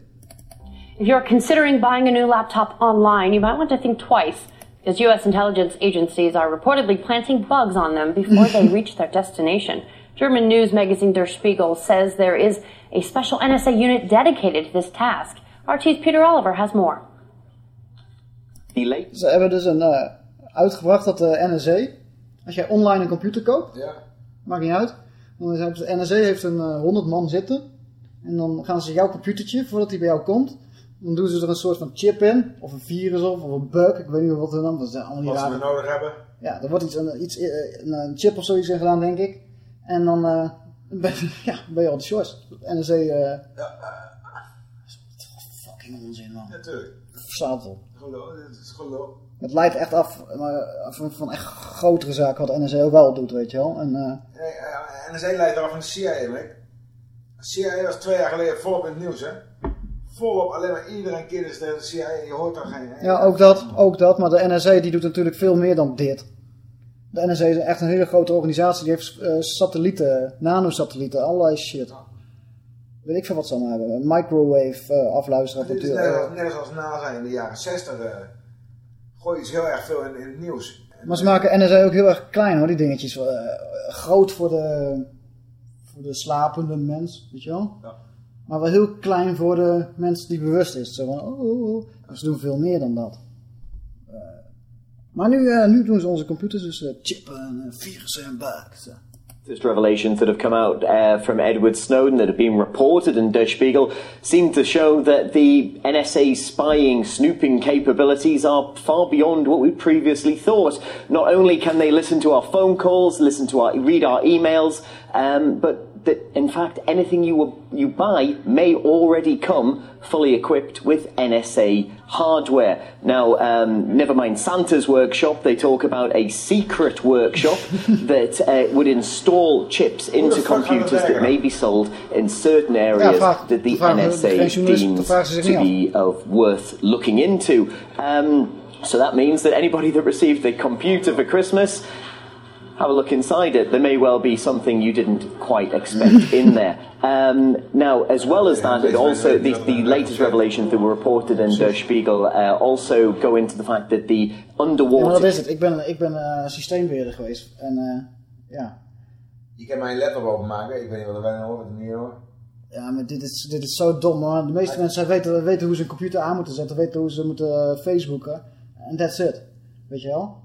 If you're considering buying a new laptop online, you might want to think twice, because U.S. intelligence agencies are reportedly planting bugs on them before they reach their destination. German news magazine Der Spiegel says there is a special NSA unit dedicated to this task. RT's Peter Oliver has more. Ze hebben dus een, eh, uitgebracht dat de NSA, als jij online een computer koopt, Ja. maakt niet uit. Dan heeft de NSA heeft een eh, 100 man zitten. En dan gaan ze jouw computertje, voordat hij bij jou komt, dan doen ze er een soort van chip in. Of een virus op, of een bug. Ik weet niet wat er dan, dat zijn allemaal die Wat ze nodig hebben. Ja, er wordt iets, een, iets, eh, een, een chip of zoiets in gedaan, denk ik. En dan eh, ben, je- ja, ben je al de shorts. NSC, eh fucking onzin, man. Natuurlijk. Verslaat op. Geloof, het is geloof. Het leidt echt af van, van echt grotere zaken wat ook wel doet, weet je wel. En, eh, Nee, eh, NSA leidt af van de CIA, Mick. De CIA was twee jaar geleden volop in het nieuws, hè? Volop, alleen maar iedereen zich tegen de CIA je hoort daar geen... ja, ook dat, ook dat. Maar de NSA die doet natuurlijk veel meer dan dit. De NSA is echt een hele grote organisatie. Die heeft eh, satellieten, nanosatellieten, allerlei shit. Weet ik veel wat ze allemaal hebben. Microwave eh afluisteren. Dit is apparatuur, net, eh, net als NASA in de jaren 60. eh gooien ze heel erg veel in, in het nieuws. Maar ze maken NSA ook heel erg klein hoor, die dingetjes. Eh, groot voor de, voor de slapende mens, weet je wel? Ja. Maar wel heel klein voor de mens die bewust is. Zo van, oh, oh, oh. Ze doen veel meer dan dat. Eh, maar nu, eh, nu doen ze onze computers dus eh, chippen en eh, virussen en bugs. Latest revelations that have come out uh, from Edward Snowden that have been reported in Der Spiegel seem to show that the NSA's spying, snooping capabilities are far beyond what we previously thought. Not only can they listen to our phone calls, listen to our, read our emails, um, but that in fact anything you you buy may already come fully equipped with NSA hardware. Now, um, never mind Santa's workshop, they talk about a secret workshop that uh, would install chips into fuck gaan we computers that may be sold in certain areas that the NSA deems dat vragen ze zich to be of worth looking into. Um, so that means that anybody that received a computer for Christmas have a look inside it. There may well be something you didn't quite expect in there. Um, now, as well as that, it also the, the latest revelations that were reported in Der Spiegel uh, also go into the fact that the Ja, underwater dat is het. Ik ben, ik ben eh, systeembeheerder geweest. En eh, ja. Je kan mijn laptop openmaken. Ik weet niet wat er bijna hoort, niet hoor. Ja, maar dit is, dit is zo dom. hoor. De meeste mensen weten, weten hoe ze een computer aan moeten zetten. Weten hoe ze moeten eh, Facebooken. En that's it. Weet je wel?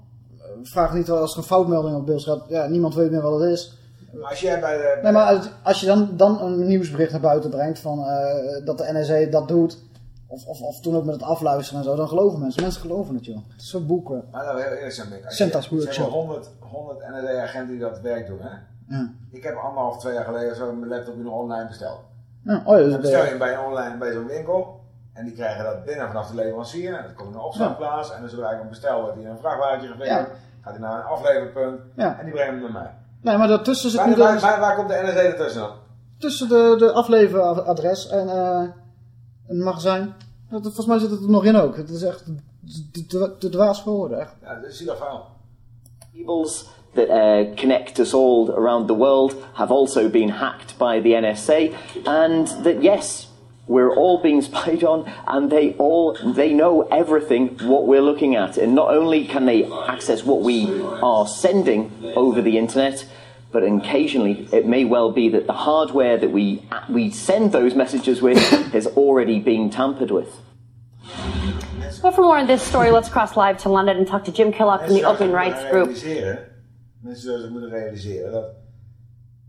Vraag niet wel als er een foutmelding op beeld staat. Ja, niemand weet meer wat het is. Maar als jij bij de... Nee, maar als- als je dan, dan een nieuwsbericht naar buiten brengt van eh, dat de NSA dat doet. Of, of, of toen ook met het afluisteren en zo. Dan geloven mensen. Mensen geloven het, joh. Het is zo boeken. Maar nou, heel eerlijk zijn, Mick. Ze workshop. hebben 100, 100 NSA-agenten die dat werk doen, hè? Ja. Ik heb anderhalf, twee jaar geleden zo mijn laptop nog online besteld. Ja, oh ja, Dan bestel je hem bij een online bij zo'n winkel. En die krijgen dat binnen vanaf de leverancier. En dat komt in een opslagplaats. En dan zodra ik hem bestel, wordt hij in een vrachtwagentje geflikkerd. Gaat hij naar een afleverpunt. Ja. En die brengen hem naar mij. Nee, maar daartussen zit Waar, nu waar, de, waar, waar komt de NSA ertussen dan? tussen de, de afleveradres en eh een magazijn. Dat, volgens mij zit het er nog in ook. Het is echt te, te dwaas voor woorden, echt. Ja, dat is dat verhaal. cables that uh, connect us all around the world have also been hacked by the NSA, and that yes, we're all being spied on, and they all they know everything what we're looking at, and not only can they access what we are sending over the internet. But occasionally, it may well be that the hardware that we we send those messages with has already been tampered with. Well, for more on this story, let's cross live to London and talk to Jim Killock from the Open Rights Group. Mensen zullen moeten realiseren dat.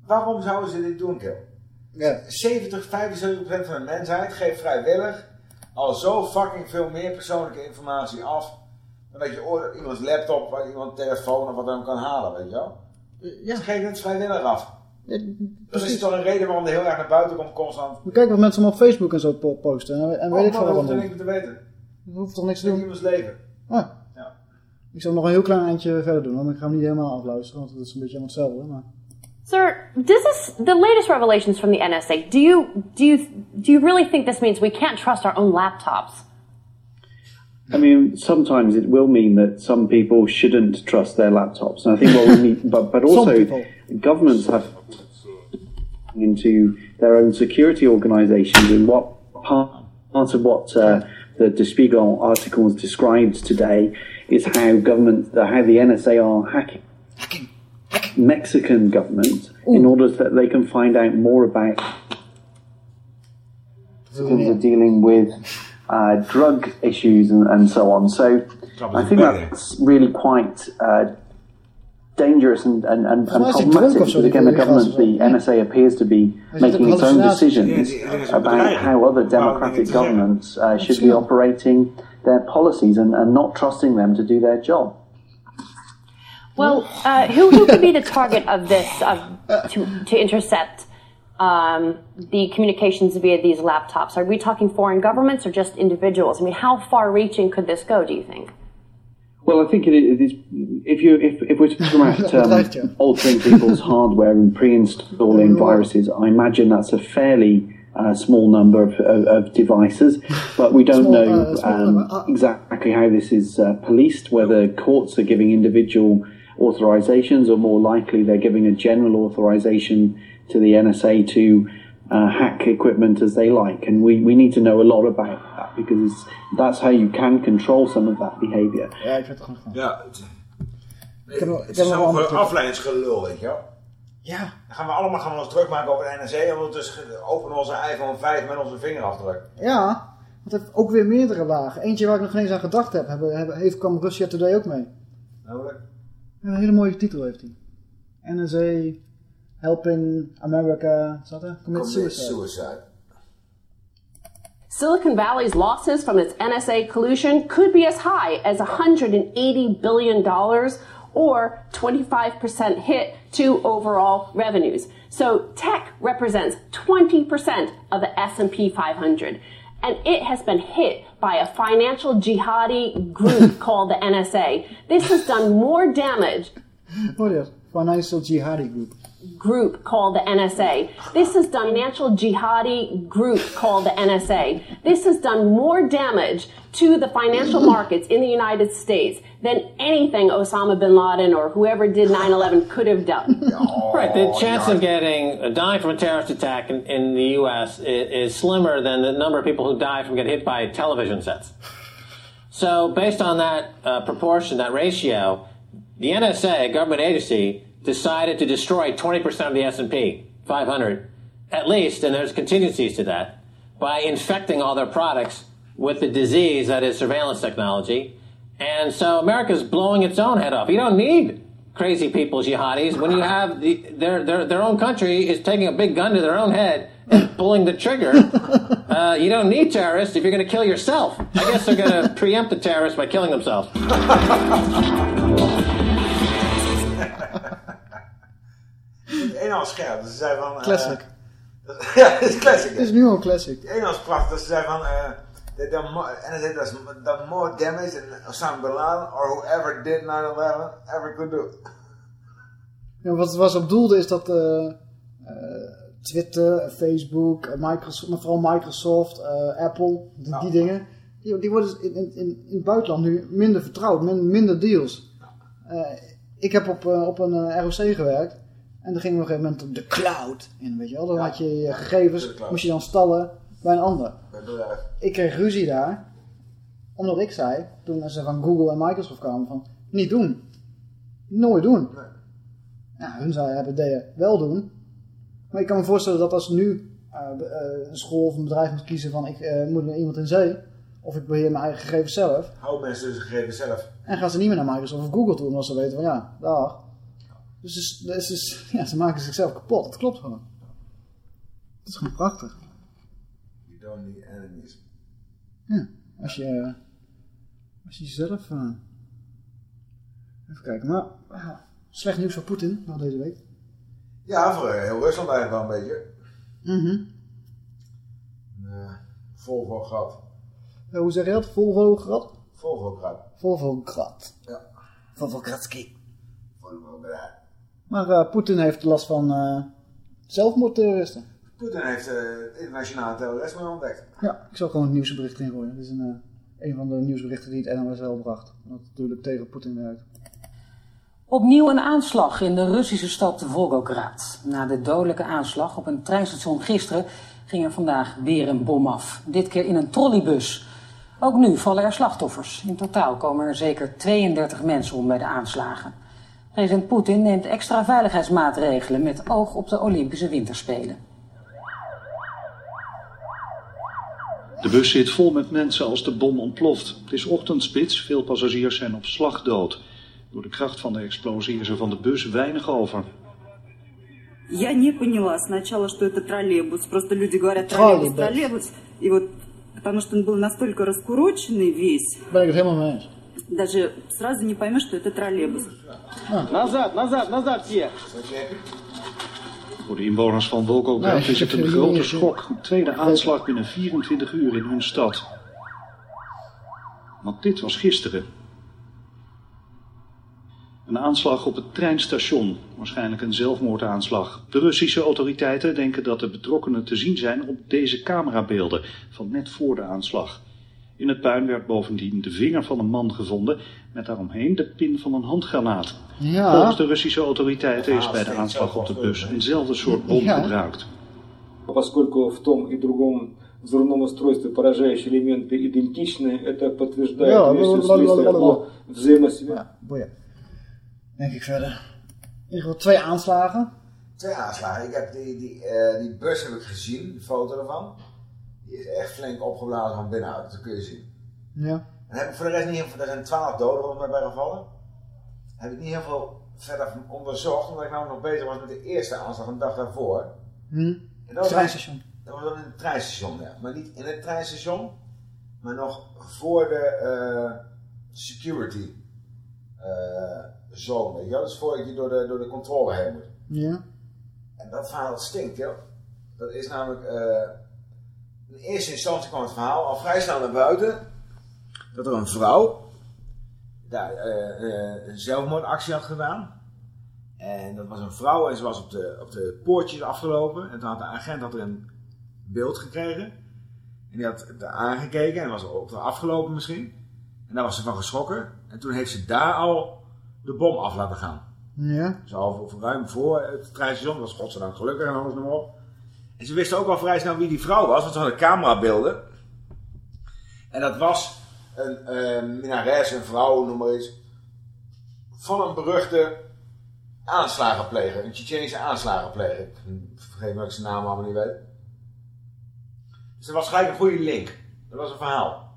Waarom zouden ze dit doen, Kil? Ja. 70, 75% van de mensheid geeft vrijwillig al zo fucking veel meer persoonlijke informatie af. Dan dat je ooit iemands laptop, iemand telefoon of wat dan kan halen, weet je wel? Ja. Ze geven het vrijwillig af. Dat precies. is toch een reden waarom er heel erg naar buiten komt constant. We kijken wat mensen op Facebook en zo po- posten. En, en weet ik veel wat Oh, dan doen. niks te weten. Je hoeft toch niks te Dat doen? iemands leven. Ah. Ik zal nog een heel klein eindje verder doen. Want ik ga hem niet helemaal afluisteren. Want het is een beetje allemaal hetzelfde. Maar... Sir, this is the latest revelations from the NSA. Do you do you do you really think this means we can't trust our own laptops? I mean, sometimes it will mean that some people shouldn't trust their laptops, and I think what we need, but but also governments have into their own security organisations, and what part, part of what uh, the Der Spiegel articles described today is how government, uh, how the NSA are hacking. Mexican government in order that they can find out more about are dealing with uh, drug issues and, and so on. So I think that's really quite uh, dangerous and, and, and, and Volgens mij is hij dronken problematic because again the die government, the NSA appears to be making its own decisions Ja, die- die is. een about how other democratic dingen te zeggen. governments uh, should be operating their policies and, and not trusting them to do their job. Well, uh, who, who could be the target of this of, to, to intercept um, the communications via these laptops? Are we talking foreign governments or just individuals? I mean, how far-reaching could this go? Do you think? Well, I think it, it is. If you if, if we're talking about um, altering people's hardware and pre-installing viruses, I imagine that's a fairly uh, small number of, of, of devices, but we don't Small, know uh, small um. Uh, exactly how this is uh, policed. Whether courts are giving individual authorizations, or more likely they're giving a general authorization to the NSA to uh, hack equipment as they like, and we, we need to know a lot about that because it's, that's how you can control some of that behavior. Ja, ik vind het gewoon. Ja, het, Ik heb nog- ik het is zo'n afleidingsgelul, weet je wel. Ja. Dan gaan we allemaal gaan we ons druk maken over de NSC en ondertussen openen we onze iPhone 5 met onze vingerafdruk. Ja, want het heeft ook weer meerdere lagen. Eentje waar ik nog geen eens aan gedacht heb, hebben, hebben, heeft kwam Russia Today ook mee. Namelijk? Een hele mooie titel heeft hij. NSA Helping America, zat er? Commit Commit suicide. suicide. Silicon Valley's losses from its NSA collusion could be as high as $180 billion or 25% hit to overall revenues. So tech represents 20% of the S&P 500 and it has been hit by a financial jihadi group called the NSA. This has done more damage oh, Hoor je? Financial Jihadi Group. Group called the NSA. This has done financial jihadi group called the NSA. This has done more damage to the financial markets in the United States than anything Osama bin Laden or whoever did 9/11 could have done. Right, the chance of getting uh, dying from a terrorist attack in, in the U.S. is, is slimmer than the number of people who die from getting hit by television sets. So, based on that uh, proportion, that ratio, the NSA, a government agency, decided to destroy 20% of the S&P 500, at least, and there's contingencies to that, by infecting all their products with the disease that is surveillance technology. And so America's blowing its own head off. You don't need crazy people, jihadis, when you have the, their, their, their own country is taking a big gun to their own head and pulling the trigger. Uh, you don't need terrorists if you're going to kill yourself. I guess they're going to preempt the terrorists by killing themselves. Eén al scherp. Dus ze zei van... eh, Classic. ja, het is classic. Het is nu al een classic. Eén als prachtig. Dat ze zei van... eh mo- NSA does the more damage than Osama bin Laden or whoever did 9-11 ever could do. Ja, wat, wat ze op doelde is dat eh, Twitter, Facebook, Microsoft, maar vooral Microsoft, Apple, die, die dingen, die, die worden in, in, in in het buitenland nu minder vertrouwd, min- minder deals. Ik heb op, op een ROC gewerkt en dan gingen we op een gegeven moment op de cloud in, weet je wel. Dan had je je gegevens, moest je dan stallen bij een ander. Ik kreeg ruzie daar, omdat ik zei, toen ze van Google en Microsoft kwamen, van niet doen. Nooit doen. Ja, hun zei, hebben deden wel doen. Maar ik kan me voorstellen dat als nu eh, eh, een school of een bedrijf moet kiezen van ik eh, moet met iemand in zee, of ik beheer mijn eigen gegevens zelf, Hou mensen dus gegevens zelf. en gaan ze niet meer naar Microsoft of Google toe, omdat ze weten van ja, dag. Dus, dus, dus, dus, ja, ze maken zichzelf kapot. Dat klopt gewoon. Het is gewoon prachtig. You don't need enemies. Ja, als je, eh, als je zelf... eh, even kijken, maar ah, slecht nieuws voor Poetin wel deze week. Ja, voor eh, heel Rusland eigenlijk wel een beetje. Mhm. Uh, Volvo gat. Eh, hoe zeg je dat? Volvo grad? Volvo gat. Volvo grad. Ja. Volvo gradski. Maar eh, Poetin heeft last van eh, zelfmoordterroristen. Poetin heeft eh, het internationale terrorisme ontdekt. Ja, ik zal gewoon het nieuwsbericht erin gooien. Het is een, een van de nieuwsberichten die het NOS wel bracht. Dat natuurlijk tegen Poetin werkt. Opnieuw een aanslag in de Russische stad Volgograd. Na de dodelijke aanslag op een treinstation gisteren ging er vandaag weer een bom af. Dit keer in een trolleybus. Ook nu vallen er slachtoffers. In totaal komen er zeker 32 mensen om bij de aanslagen. President Poetin neemt extra veiligheidsmaatregelen met oog op de Olympische Winterspelen. De bus zit vol met mensen als de bom ontploft. Het is ochtendspits, veel passagiers zijn op slag dood. Door de kracht van de explosie is er van de bus weinig over. Я не поняла сначала, что это троллейбус. Просто люди говорят троллейбус, Троллейбус. троллейбус. И вот потому что он был настолько раскуроченный весь, Ben ik het helemaal mee eens. даже сразу не поймешь, что это троллейбус. Назад, назад, назад все! Voor de inwoners van Volgograd Nee, is het een ik- grote ik- schok. Een tweede aanslag binnen 24 uur in hun stad. Want dit was gisteren. Een aanslag op het treinstation, waarschijnlijk een zelfmoordaanslag. De Russische autoriteiten denken dat de betrokkenen te zien zijn op deze camerabeelden van net voor de aanslag. In het puin werd bovendien de vinger van een man gevonden met daaromheen de pin van een handgranaat. Ja. Volgens de Russische autoriteiten is bij de aanslag op de bus eenzelfde soort bom Ja. gebruikt. Поскольку в том и другом взрывном устройстве поражающие элементы идентичны, это подтверждает Ja, версию blablabla. следствия о взаимосвязи. Boeien. Denk ik verder. In ieder geval twee aanslagen. Twee aanslagen. Ik heb die, die, eh, die bus heb ik gezien, de foto ervan. Die is echt flink opgeblazen van binnenuit, dat kun je zien. Ja. En heb ik voor de rest niet heel veel, er zijn twaalf doden volgens mij bij gevallen. Heb ik niet heel veel verder onderzocht, omdat ik namelijk nog bezig was met de eerste aanslag een dag daarvoor. Hm. Dat was- Treinstation. Dat was dan in het treinstation, ja. Maar niet in het treinstation, maar nog voor de eh, security eh, zone. Je wel? Dus voordat je door de, door de controle heen moet. Ja. En dat verhaal dat stinkt, joh. Dat is namelijk... eh, in eerste instantie kwam het verhaal al vrij snel naar buiten... dat er een vrouw... daar eh, eh, een zelfmoordactie had gedaan. En dat was een vrouw en ze was op de, op de poortjes afgelopen. En toen had de agent had er een beeld gekregen. En die had er aangekeken en was op haar afgelopen misschien. En daar was ze van geschrokken. En toen heeft ze daar al de bom af laten gaan. Ja. Dus al voor- ruim voor het treinstation. Dat was godzijdank gelukkig en alles nog op. En ze wisten ook al vrij snel wie die vrouw was. Want ze hadden camerabeelden. En dat was een minares, een vrouw, noem maar iets. Van een beruchte aanslagenpleger. Een Tsjetsjenische aanslagenpleger. Ik vergeet welke zijn naam allemaal niet weet. Dus dat was gelijk een goede link. Dat was een verhaal.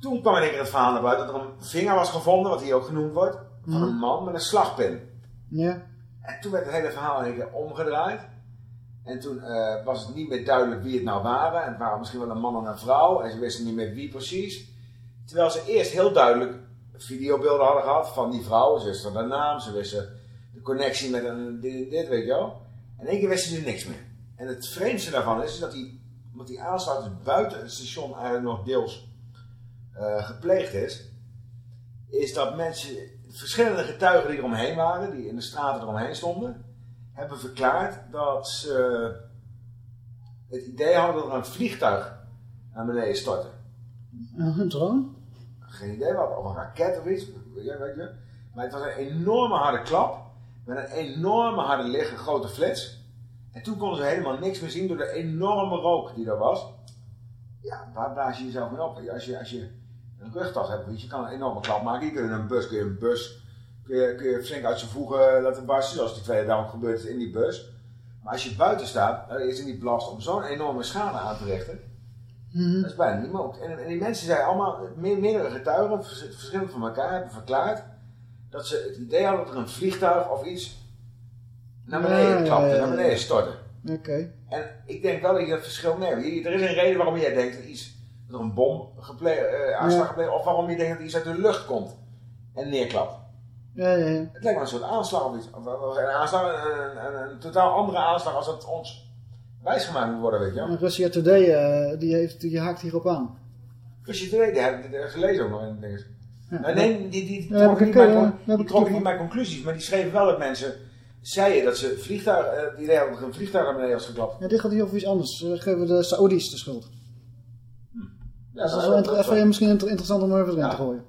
Toen kwam in één keer het verhaal naar buiten dat er een vinger was gevonden, wat hier ook genoemd wordt, van een man met een slagpin. Ja. En toen werd het hele verhaal in één keer omgedraaid. En toen eh, was het niet meer duidelijk wie het nou waren. En het waren misschien wel een man en een vrouw. En ze wisten niet meer wie precies. Terwijl ze eerst heel duidelijk videobeelden hadden gehad van die vrouw. Ze wisten de naam, ze wisten de connectie met een dit, dit weet je wel. En in één keer wisten ze niks meer. En het vreemdste daarvan is dat die, omdat die aanslag dus buiten het station eigenlijk nog deels eh, gepleegd is. Is dat mensen, verschillende getuigen die eromheen waren, die in de straten eromheen stonden, hebben verklaard dat ze het idee hadden dat er een vliegtuig naar beneden stortte. Een drone? Geen idee wat, of een raket of iets, weet je. Maar het was een enorme harde klap, met een enorme harde licht, een grote flits. En toen konden ze helemaal niks meer zien door de enorme rook die er was. Ja, waar blaas je jezelf mee op? Als je, als je een rugtas hebt, je, je kan een enorme klap maken. Je kunt een bus, kun je een bus, kun je, kun je flink uit zijn voegen laten barsten, zoals die tweede dag is in die bus. Maar als je buiten staat, dan is het niet belast om zo'n enorme schade aan te richten. Mhm. Dat is bijna niet mogelijk. En, en die mensen zijn allemaal, meer, meerdere getuigen, vers- verschillend van elkaar, hebben verklaard dat ze het idee hadden dat er een vliegtuig of iets naar beneden ja, klapte, naar beneden stortte. Oké. En ik denk wel dat je dat verschil neemt. Er is een reden waarom jij denkt dat, iets, dat er een bom eh, aanslag Ja. gepleegd, of waarom je denkt dat iets uit de lucht komt en neerklapt. Ja, ja, ja. Het lijkt wel een soort aanslag of iets. Of, of een aanslag, een, een, een totaal andere aanslag als dat ons wijsgemaakt moet worden, weet je wel. En Russia Today, eh, die, heeft, die haakt hierop aan. Je weet, die heb ik gelezen ook nog in de dingen. Ja. Nou, nee, die, die, die trokken niet, eh, die bij conclusies, maar die schreven wel dat mensen zeiden dat ze vliegtuig, eh, het idee hadden een vliegtuig naar beneden was geklapt. Ja, dit gaat hier over iets anders. Ze geven de Saoedi's de schuld. Ja, dat is wel misschien inter- interessant om er even in te gooien.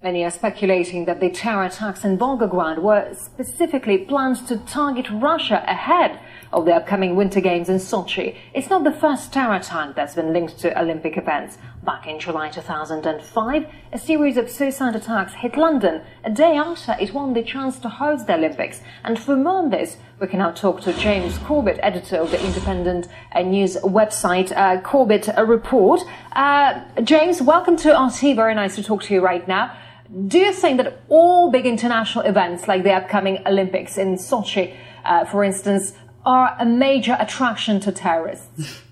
Many are speculating that the terror attacks in Volgograd were specifically planned to target Russia ahead of the upcoming Winter Games in Sochi. It's not the first terror attack that's been linked to Olympic events. Back in July 2005, a series of suicide attacks hit London a day after it won the chance to host the Olympics. And for more on this, we can now talk to James Corbett, editor of the independent uh, news website uh, Corbett Report. Uh, James, welcome to RT. Very nice to talk to you right now. Do you think that all big international events like the upcoming Olympics in Sochi, uh, for instance, are a major attraction to terrorists?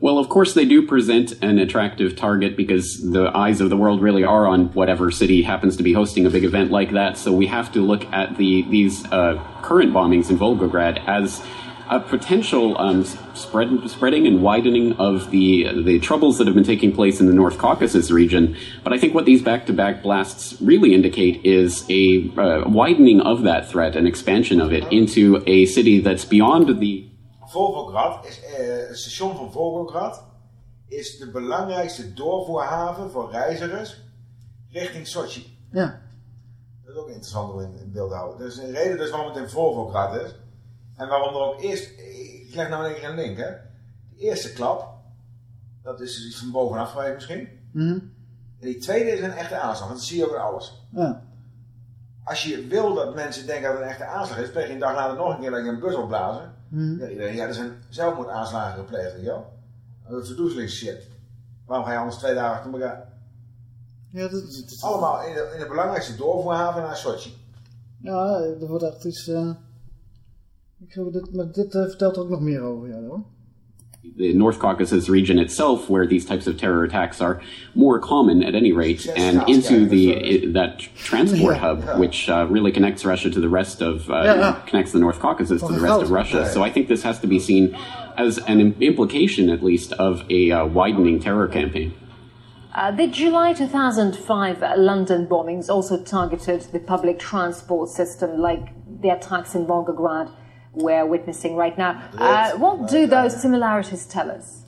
Well, of course, they do present an attractive target because the eyes of the world really are on whatever city happens to be hosting a big event like that. So we have to look at the these uh, current bombings in Volgograd as a potential um, spread, spreading and widening of the the troubles that have been taking place in the North Caucasus region. But I think what these back-to-back blasts really indicate is a uh, widening of that threat, an expansion of it into a city that's beyond the Volgograd is, eh, het station van Volgograd is de belangrijkste doorvoerhaven voor reizigers richting Sochi. Ja. Dat is ook interessant om in, in beeld te houden. Er is een reden dus waarom het in Volgograd is. En waarom er ook eerst... Ik leg nou één keer een link, hè. De eerste klap, dat is dus iets van bovenaf geweest misschien. Mhm. En die tweede is een echte aanslag, want dat zie je ook in alles. Ja. Als je wil dat mensen denken dat het een echte aanslag is, pleeg je een dag later nog een keer dat je een bus opblazen. Ja, iedereen, ja, er zijn zelfmoordaanslagen gepleegd, wel. Dat is verdoezelingsshit. Waarom ga je anders twee dagen achter elkaar? Ja, dat, dat- Allemaal in de, in de belangrijkste doorvoerhaven naar Sochi. ja, er wordt echt iets... eh, ik geloof dit, maar dit eh, vertelt er ook nog meer over, ja hoor. the North Caucasus region itself, where these types of terror attacks are more common at any rate, and into the i, that transport Yeah. hub, which uh, really connects Russia to the rest of uh, Yeah, yeah. connects the North Caucasus to the rest of Russia. Yeah. So I think this has to be seen as an im- implication, at least, of a uh, widening terror campaign. Uh, the July 2005 London bombings also targeted the public transport system, like the attacks in Volgograd we're witnessing right now. Uh, what do those similarities tell us?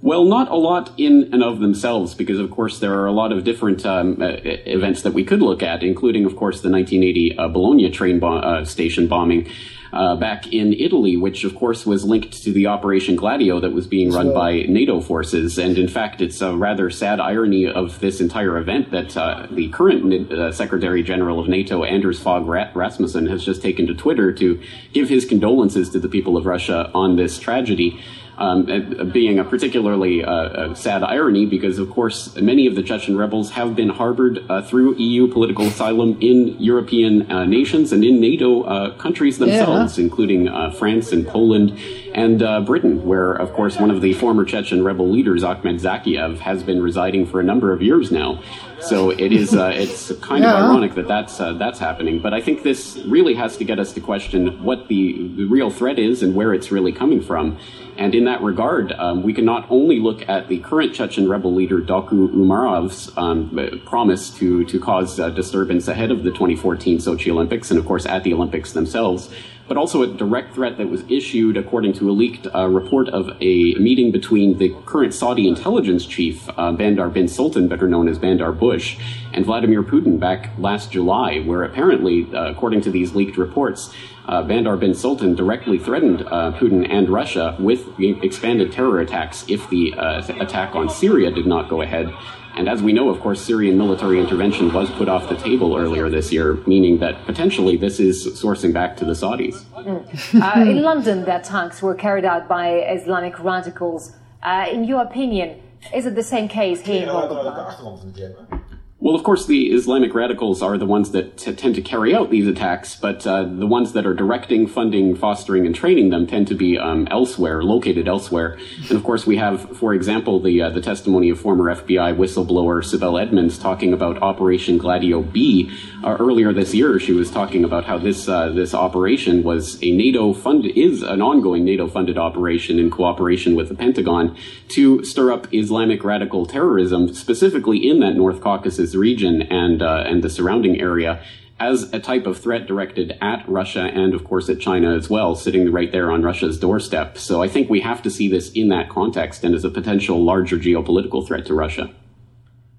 Well, not a lot in and of themselves, because of course there are a lot of different um, uh, events that we could look at, including, of course, the 1980 uh, Bologna train bo- uh, station bombing uh, back in Italy, which of course was linked to the Operation Gladio that was being run So- by NATO forces. And in fact, it's a rather sad irony of this entire event that uh, the current uh, Secretary General of NATO, Anders Fogh Rasmussen, has just taken to Twitter to give his condolences to the people of Russia on this tragedy um, uh, being a particularly uh, uh, sad irony because, of course, many of the Chechen rebels have been harbored uh, through EU political asylum in European uh, nations and in NATO uh, countries themselves, including uh, France and Poland and uh, Britain, where, of course, one of the former Chechen rebel leaders, Ahmed Zakiev, has been residing for a number of years now. So it is uh, it's kind Yeah. of ironic that that's uh, that's happening. But I think this really has to get us to question what the, the real threat is and where it's really coming from. And in that regard, um, we can not only look at the current Chechen rebel leader Doku Umarov's um, promise to to cause uh, disturbance ahead of the 2014 Sochi Olympics, and of course at the Olympics themselves. But also a direct threat that was issued, according to a leaked uh, report of a meeting between the current Saudi intelligence chief, uh, Bandar bin Sultan, better known as Bandar Bush, and Vladimir Putin back last July, where apparently, uh, according to these leaked reports, uh, Bandar bin Sultan directly threatened uh, Putin and Russia with expanded terror attacks if the uh, attack on Syria did not go ahead. And as we know, of course, Syrian military intervention was put off the table earlier this year, meaning that potentially this is sourcing back to the Saudis. Uh, in London, the attacks were carried out by Islamic radicals. Uh, in your opinion, is it the same case here in Ja, laten Well, of course, the Islamic radicals are the ones that t- tend to carry out these attacks, but uh, the ones that are directing, funding, fostering, and training them tend to be um, elsewhere, located elsewhere. And of course, we have, for example, the uh, the testimony of former FBI whistleblower Sibel Edmonds talking about Operation Gladio B. Uh, earlier this year, she was talking about how this uh, this operation was a NATO fund is an ongoing NATO funded operation in cooperation with the Pentagon to stir up Islamic radical terrorism, specifically in that North Caucasus region and uh, and the surrounding area. as a type of threat directed at Russia and, of course, at China as well, sitting right there on Russia's doorstep. So I think we have to see this in that context and as a potential larger geopolitical threat to Russia.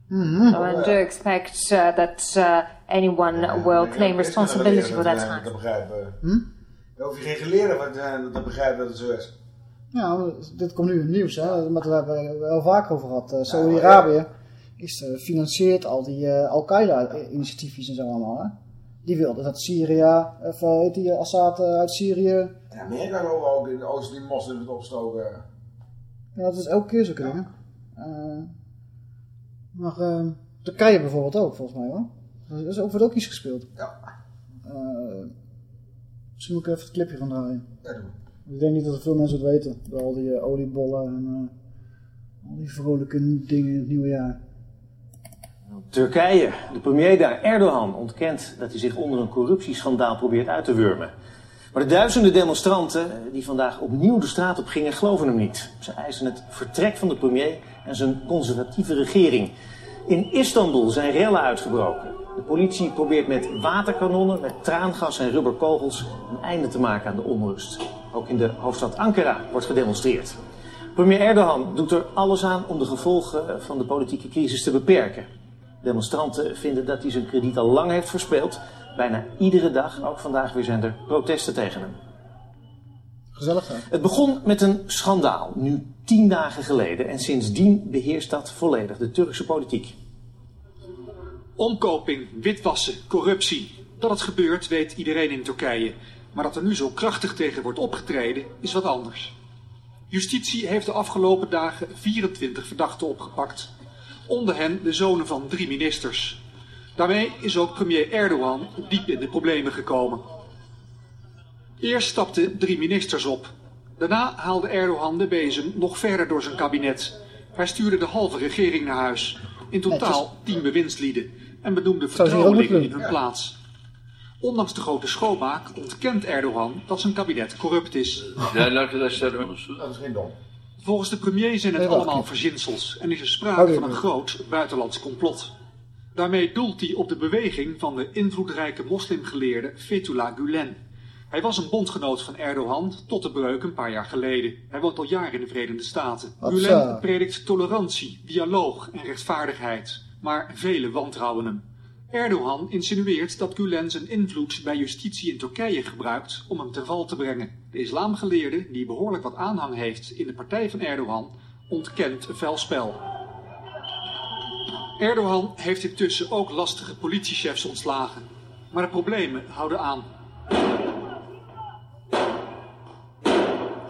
So, and do you expect uh, that uh, anyone will claim responsibility for that attack? Dat begrijpen. Hm? Daar hoef je geen geleerde van te zijn om te begrijpen dat het zo is. Ja, maar dit komt nu in het nieuws, hè. Maar daar hebben we het wel vaker over gehad. Eh, Saudi-Arabië is, eh, financiert al die eh, Al-Qaeda-initiatiefjes en zo allemaal, hè. Die wilden dat Syrië, of eh, heet die Assad uit Syrië. In Amerika geloven ook in de oosten die moslims het opstoken. Ja, dat is elke keer zo kunnen. Eh, maar eh, Turkije bijvoorbeeld ook, volgens mij hoor. Er is ook, wordt ook iets gespeeld. Ja. Misschien moet ik even het clipje gaan draaien. Ja, doe. Ik denk niet dat er veel mensen het weten. Door al die oliebollen en al die vrolijke dingen in het nieuwe jaar. Turkije. De premier daar, Erdogan, ontkent dat hij zich onder een corruptieschandaal probeert uit te wurmen. Maar de duizenden demonstranten die vandaag opnieuw de straat op gingen, geloven hem niet. Ze eisen het vertrek van de premier en zijn conservatieve regering. In Istanbul zijn rellen uitgebroken. De politie probeert met waterkanonnen, met traangas en rubberkogels een einde te maken aan de onrust. Ook in de hoofdstad Ankara wordt gedemonstreerd. Premier Erdogan doet er alles aan om de gevolgen van de politieke crisis te beperken. Demonstranten vinden dat hij zijn krediet al lang heeft verspeeld. Bijna iedere dag, ook vandaag weer, zijn er protesten tegen hem. Gezellig hè? Het begon met een schandaal, nu tien dagen geleden. En sindsdien beheerst dat volledig de Turkse politiek. Omkoping, witwassen, corruptie. Dat het gebeurt weet iedereen in Turkije. Maar dat er nu zo krachtig tegen wordt opgetreden is wat anders. Justitie heeft de afgelopen dagen 24 verdachten opgepakt. Onder hen de zonen van drie ministers. Daarmee is ook premier Erdogan diep in de problemen gekomen. Eerst stapten drie ministers op. Daarna haalde Erdogan de bezem nog verder door zijn kabinet. Hij stuurde de halve regering naar huis. In totaal tien bewindslieden. En benoemde vertrouwelingen in hun plaats. Ondanks de grote schoonmaak ontkent Erdogan dat zijn kabinet corrupt is. Değerli arkadaşlar, dat is geen dom. Volgens de premier zijn het Nee, allemaal verzinsels en is er sprake van een groot buitenlands complot. Daarmee doelt hij op de beweging van de invloedrijke moslimgeleerde Fethullah Gulen. Hij was een bondgenoot van Erdogan tot de breuk een paar jaar geleden. Hij woont al jaren in de Verenigde Staten. Wat Gulen zo. predikt tolerantie, dialoog en rechtvaardigheid. Maar velen wantrouwen hem. Erdogan insinueert dat Gulen zijn invloed bij justitie in Turkije gebruikt om hem te val te brengen. De islamgeleerde, die behoorlijk wat aanhang heeft in de partij van Erdogan, ontkent een vuil spel. Erdogan heeft intussen ook lastige politiechefs ontslagen. Maar de problemen houden aan.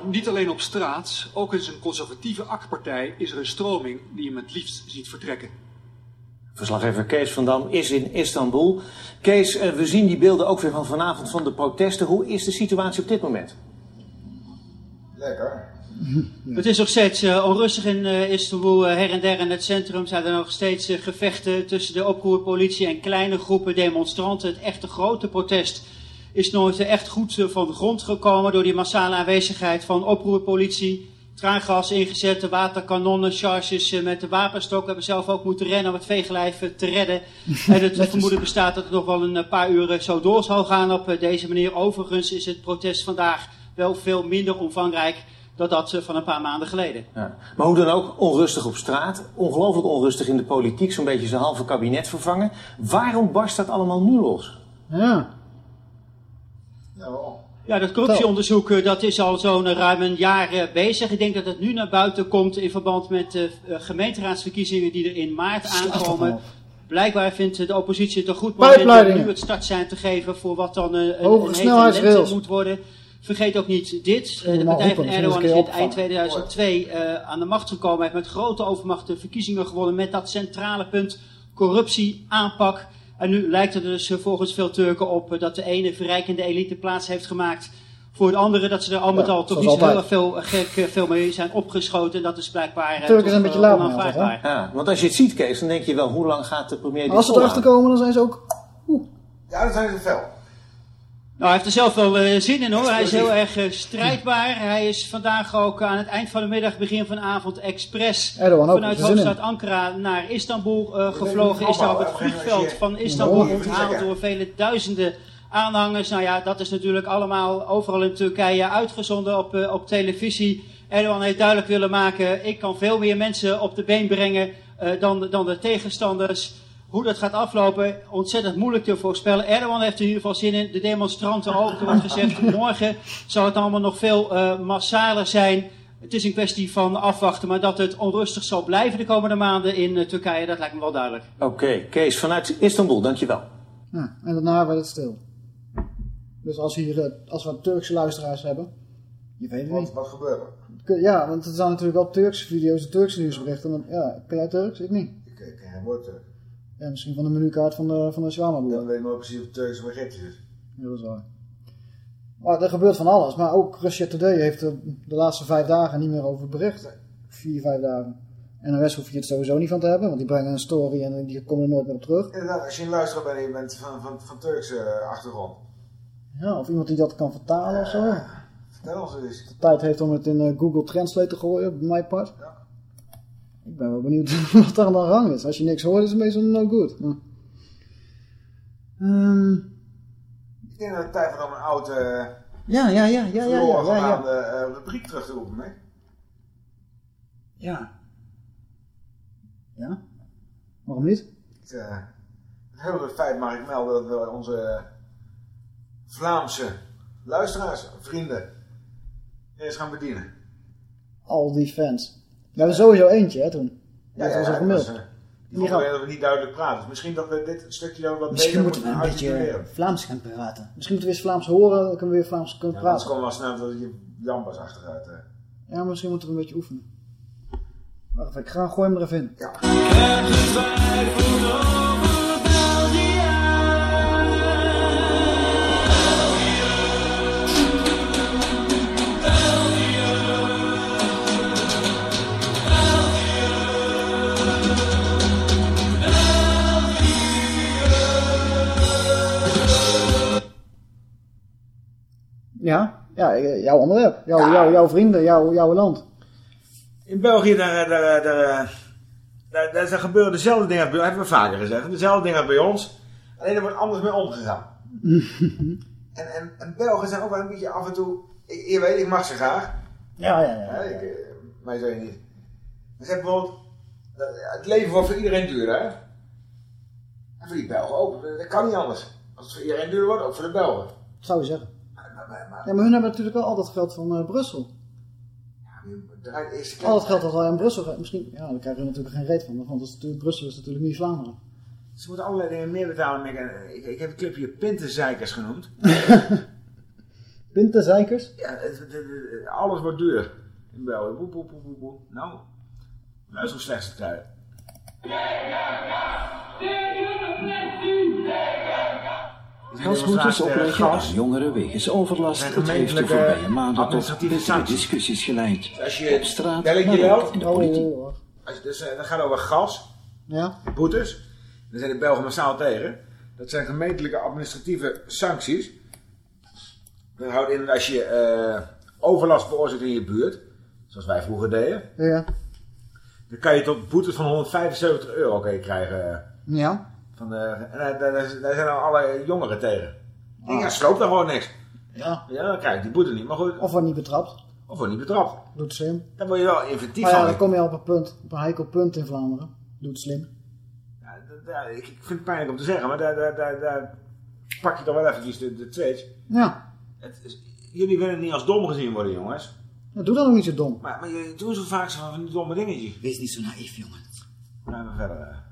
Niet alleen op straat, ook in zijn conservatieve AK-partij is er een stroming die hem het liefst ziet vertrekken. Verslaggever Kees van Dam is in Istanbul. Kees, eh, we zien die beelden ook weer van vanavond van de protesten. Hoe is de situatie op dit moment? Lekker. Het is nog steeds eh, onrustig in eh, Istanbul. Eh, her en der in het centrum zijn er nog steeds gevechten tussen de oproerpolitie en kleine groepen demonstranten. Het echte grote protest is nooit echt goed van de grond gekomen door die massale aanwezigheid van oproerpolitie. Traangas ingezet, de waterkanonnen, charges eh, met de wapenstok. We hebben zelf ook moeten rennen om het veegelijf te redden. En het vermoeden bestaat dat het nog wel een eh, paar uur eh, zo door zal gaan op eh, deze manier. Overigens is het protest vandaag wel veel minder omvangrijk dan dat van een paar maanden geleden. Ja. Maar hoe dan ook, onrustig op straat. Ongelooflijk onrustig in de politiek. Zo'n beetje zijn halve kabinet vervangen. Waarom barst dat allemaal nu los? Ja. Ja, dat corruptieonderzoek eh, dat is al zo'n eh, ruim een jaar eh, bezig. Ik denk dat het nu naar buiten komt in verband met de gemeenteraadsverkiezingen die er in maart aankomen. Blijkbaar vindt de oppositie het een goed moment om nu het startsein te geven voor wat dan een, een moet worden. Vergeet ook niet dit. De partij van Erdogan is in eind een keer 2002 eh, aan de macht gekomen. Heeft met grote overmacht de verkiezingen gewonnen met dat centrale punt corruptie, aanpak. En nu lijkt het er dus eh, volgens veel Turken op eh, dat de ene verrijkende elite plaats heeft gemaakt voor de andere. Dat ze er al met Ja, al toch niet zo heel veel, eh, gek, veel mee zijn opgeschoten. En dat is blijkbaar Turken toch, zijn een beetje laat altijd, Ja, want als je het ziet, Kees, dan denk je wel, hoe lang gaat de premier Als ze erachter komen, dan zijn ze ook... Ja, dat zijn ze fel. Nou, hij heeft er zelf wel eh, zin in hoor. Hij is heel erg eh, strijdbaar. Hij is vandaag ook aan het eind van de middag, begin van de avond, expres Erdogan vanuit hoofdstad Ankara naar Istanbul eh, gevlogen. Is daar op het vliegveld van Istanbul onthaald door vele duizenden aanhangers. Nou ja, dat is natuurlijk allemaal overal in Turkije uitgezonden op, eh, op televisie. Erdogan heeft duidelijk willen maken, ik kan veel meer mensen op de been brengen eh, dan, dan de tegenstanders. Hoe dat gaat aflopen, ontzettend moeilijk te voorspellen. Erdogan heeft er in ieder geval zin in. De demonstranten ook. Er wordt gezegd, morgen zal het allemaal nog veel eh, massaler zijn. Het is een kwestie van afwachten, maar dat het onrustig zal blijven de komende maanden in eh, Turkije, dat lijkt me wel duidelijk. Oké, Kees vanuit Istanbul, dankjewel. Ja, en daarna werd het stil. Dus als, hier, eh, als we Turkse luisteraars hebben, je weet het Wat, niet. wat gebeurt er? Ja, want er zijn natuurlijk wel Turkse video's en Turkse nieuwsberichten. En dan, ja, ken jij Turks? Ik niet. Ik ik ken geen woord Turk. Ja, misschien van de menukaart van de, van de shawarma. Dan weet ik nog precies of het Turks Egyptisch is. Ja, dat is waar. Maar er gebeurt van alles. Maar ook Russia Today heeft er de laatste vijf dagen niet meer over bericht. Vier, vijf dagen. En de rest hoef je het sowieso niet van te hebben. Want die brengen een story en die komen er nooit meer op terug. Inderdaad, als je een luisteraar bent en je bent van, van, van Turkse eh, achtergrond. Ja, of iemand die dat kan vertalen of zo. Vertel ons eens. De tijd heeft om het in eh, Google Translate te gooien, bij mijn part. Ik ben wel benieuwd wat daar aan de gang is. Als je niks hoort, is het meestal no good. Ehm, Ik denk dat het tijd wordt om een oude, uh, ja, ja, ja, ja, ja, ja, ja, ja. eh, rubriek terug te roepen. Hè? Ja. Ja? Waarom niet? Het, eh, het hele feit mag ik melden dat we onze Vlaamse luisteraars, vrienden, eens gaan bedienen. Al die fans. We hebben sowieso eentje, hè, toen. Ja, Dat ja, was gemaild. Die Die vonden gaan- dat we niet duidelijk praten. Dus misschien dat we dit stukje dan wat Misschien beter moeten we een moeten beetje. Vlaams gaan praten. Misschien moeten we eens Vlaams horen, dan kunnen we weer Vlaams kunnen Ja, anders praten. komen we wel snel dat je jambas achteruit. eh. Ja, misschien moeten we een beetje oefenen. Wacht even, ik ga gooi hem er even in. Ja. Ja, ja, eh, jouw onderwerp. Jouw, jouw, jouw vrienden, jouw, jouw land. In België, daar, daar, daar, daar, daar, gebeuren dezelfde dingen, als bij- hebben we vaker gezegd, dezelfde dingen bij ons. Alleen er wordt anders mee omgegaan. En, en, en Belgen zijn ook wel een beetje af en toe, ik, je weet, ik mag ze graag. Ja, ja, ja. Ja, ik, eh, mij zou je niet. Maar zeg bijvoorbeeld, dat- het leven wordt voor iedereen duurder, hè? En voor die Belgen ook, dat kan niet anders. Als het voor iedereen duurder wordt, ook voor de Belgen. Zou je zeggen. Ja, maar hun hebben natuurlijk wel al dat geld van eh, Brussel. Eerste keer. Al dat geld dat al in Brussel gaat. Misschien, ja, daar krijgen we natuurlijk geen reet van. Want dat is natuurlijk, Brussel is natuurlijk niet Vlaanderen. Ze moeten allerlei dingen meer betalen. maar Ik, ik, ik heb het clipje Pintenzeikers genoemd. Pintenzeikers? Ja, het- het- het- alles wordt duur in België. Boe, boe, boe, boe, boe. Nou, luister hoe slecht ze het krijgen. Gasboetes opleggen aan jongeren wegens overlast. Het heeft de voorbije maanden tot administratieve bittere discussies geleid. Als je Op straat, belletje maar ook belt, in de politiek. Als je, dus, eh, dat gaat over gas, Ja. boetes. Daar zijn de Belgen massaal tegen. Dat zijn gemeentelijke administratieve sancties. Dat houdt in dat als je eh, overlast veroorzaakt in je buurt, zoals wij vroeger deden, Ja. dan kan je tot boetes van 175 euro krijgen. eh, Ja. Van de, en daar, daar, daar zijn nou alle jongeren tegen. Ik denk, ja, sloop daar gewoon niks. Ja. Ja, dan krijg je die boete niet. Maar goed, Of wordt niet betrapt. of wordt niet betrapt. Doet slim. Dan word je wel inventief Maar ja, van. dan kom je op een punt, op een heikel punt in Vlaanderen. Doet slim. Ja, dat- dat- ik, ik vind het pijnlijk om te zeggen, maar daar, daar, daar, daar pak je toch wel eventjes de, de tweets. Ja. Het is- jullie willen niet als dom gezien worden, jongens. Nou, doe dan ook niet zo dom. Maar, maar jullie doen zo vaak zo van die domme dingetjes. Wees niet zo naïef, jongen. Nou, we verder.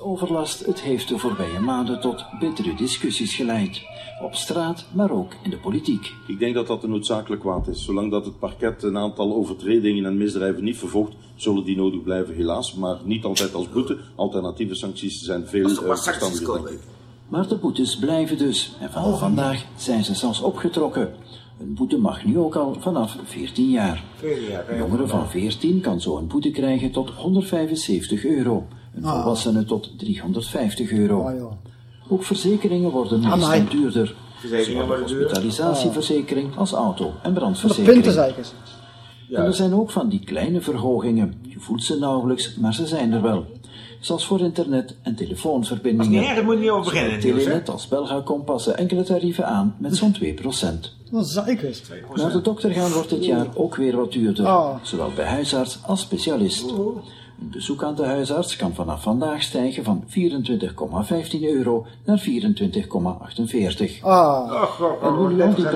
Overlast, het heeft de voorbije maanden tot bittere discussies geleid. Op straat, maar ook in de politiek. Ik denk dat dat een noodzakelijk kwaad is. Zolang dat het parket een aantal overtredingen en misdrijven niet vervolgt, zullen die nodig blijven, helaas. Maar niet altijd als boete. Alternatieve sancties zijn veel verstandiger, ik. Maar de boetes blijven dus. En vanaf vandaag zijn ze zelfs opgetrokken. Een boete mag nu ook al vanaf 14 jaar. 14 jaar, Een jongere van 14 kan zo een boete krijgen tot 175 euro. Een Ah. volwassene tot 350 euro. Joh. Ook verzekeringen worden meestal duurder. Verzekeringen worden duur. hospitalisatieverzekering als auto- en Van de brandverzekering. puntenzeikers. En er zijn ook van die kleine verhogingen. Je voelt ze nauwelijks, maar ze zijn er wel. Zoals voor internet- en telefoonverbindingen. Erg is, moet niet over beginnen? Telenet als Belgacom passen enkele tarieven aan met zo'n 2%. Wat zeikers. Naar de dokter gaan wordt dit jaar ook weer wat duurder. Oh. Zowel bij huisarts als specialist. Een bezoek aan de huisarts kan vanaf vandaag stijgen van 24,15 euro naar 24,48. Ah. En wil je al die wat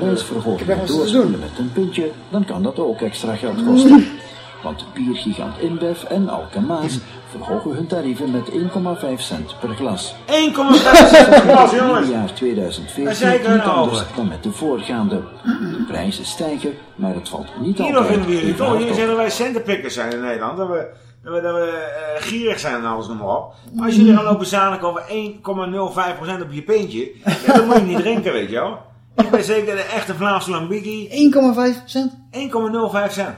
te doorspelen met een puntje, dan kan dat ook extra geld kosten. Want biergigant InBev en Alkemaas verhogen hun tarieven met 1,5 cent per glas. 1,5 cent per glas, In jongens. het jaar Daar 2014 zei ik er niet nou anders over. dan met de voorgaande. De prijzen stijgen, maar het valt niet altijd vinden we jullie even toch. hard Jullie op. zeggen dat wij centenpikkers zijn in Nederland. Dat we, dat we, dat we eh, gierig zijn en alles nog maar op. Maar als jullie gaan lopen zaniken over 1,05% op je pintje. ja, dan moet je niet drinken, weet je wel. Ik ben zeker de echte Vlaamse Lambiki. 1,5 cent? 1,05 cent.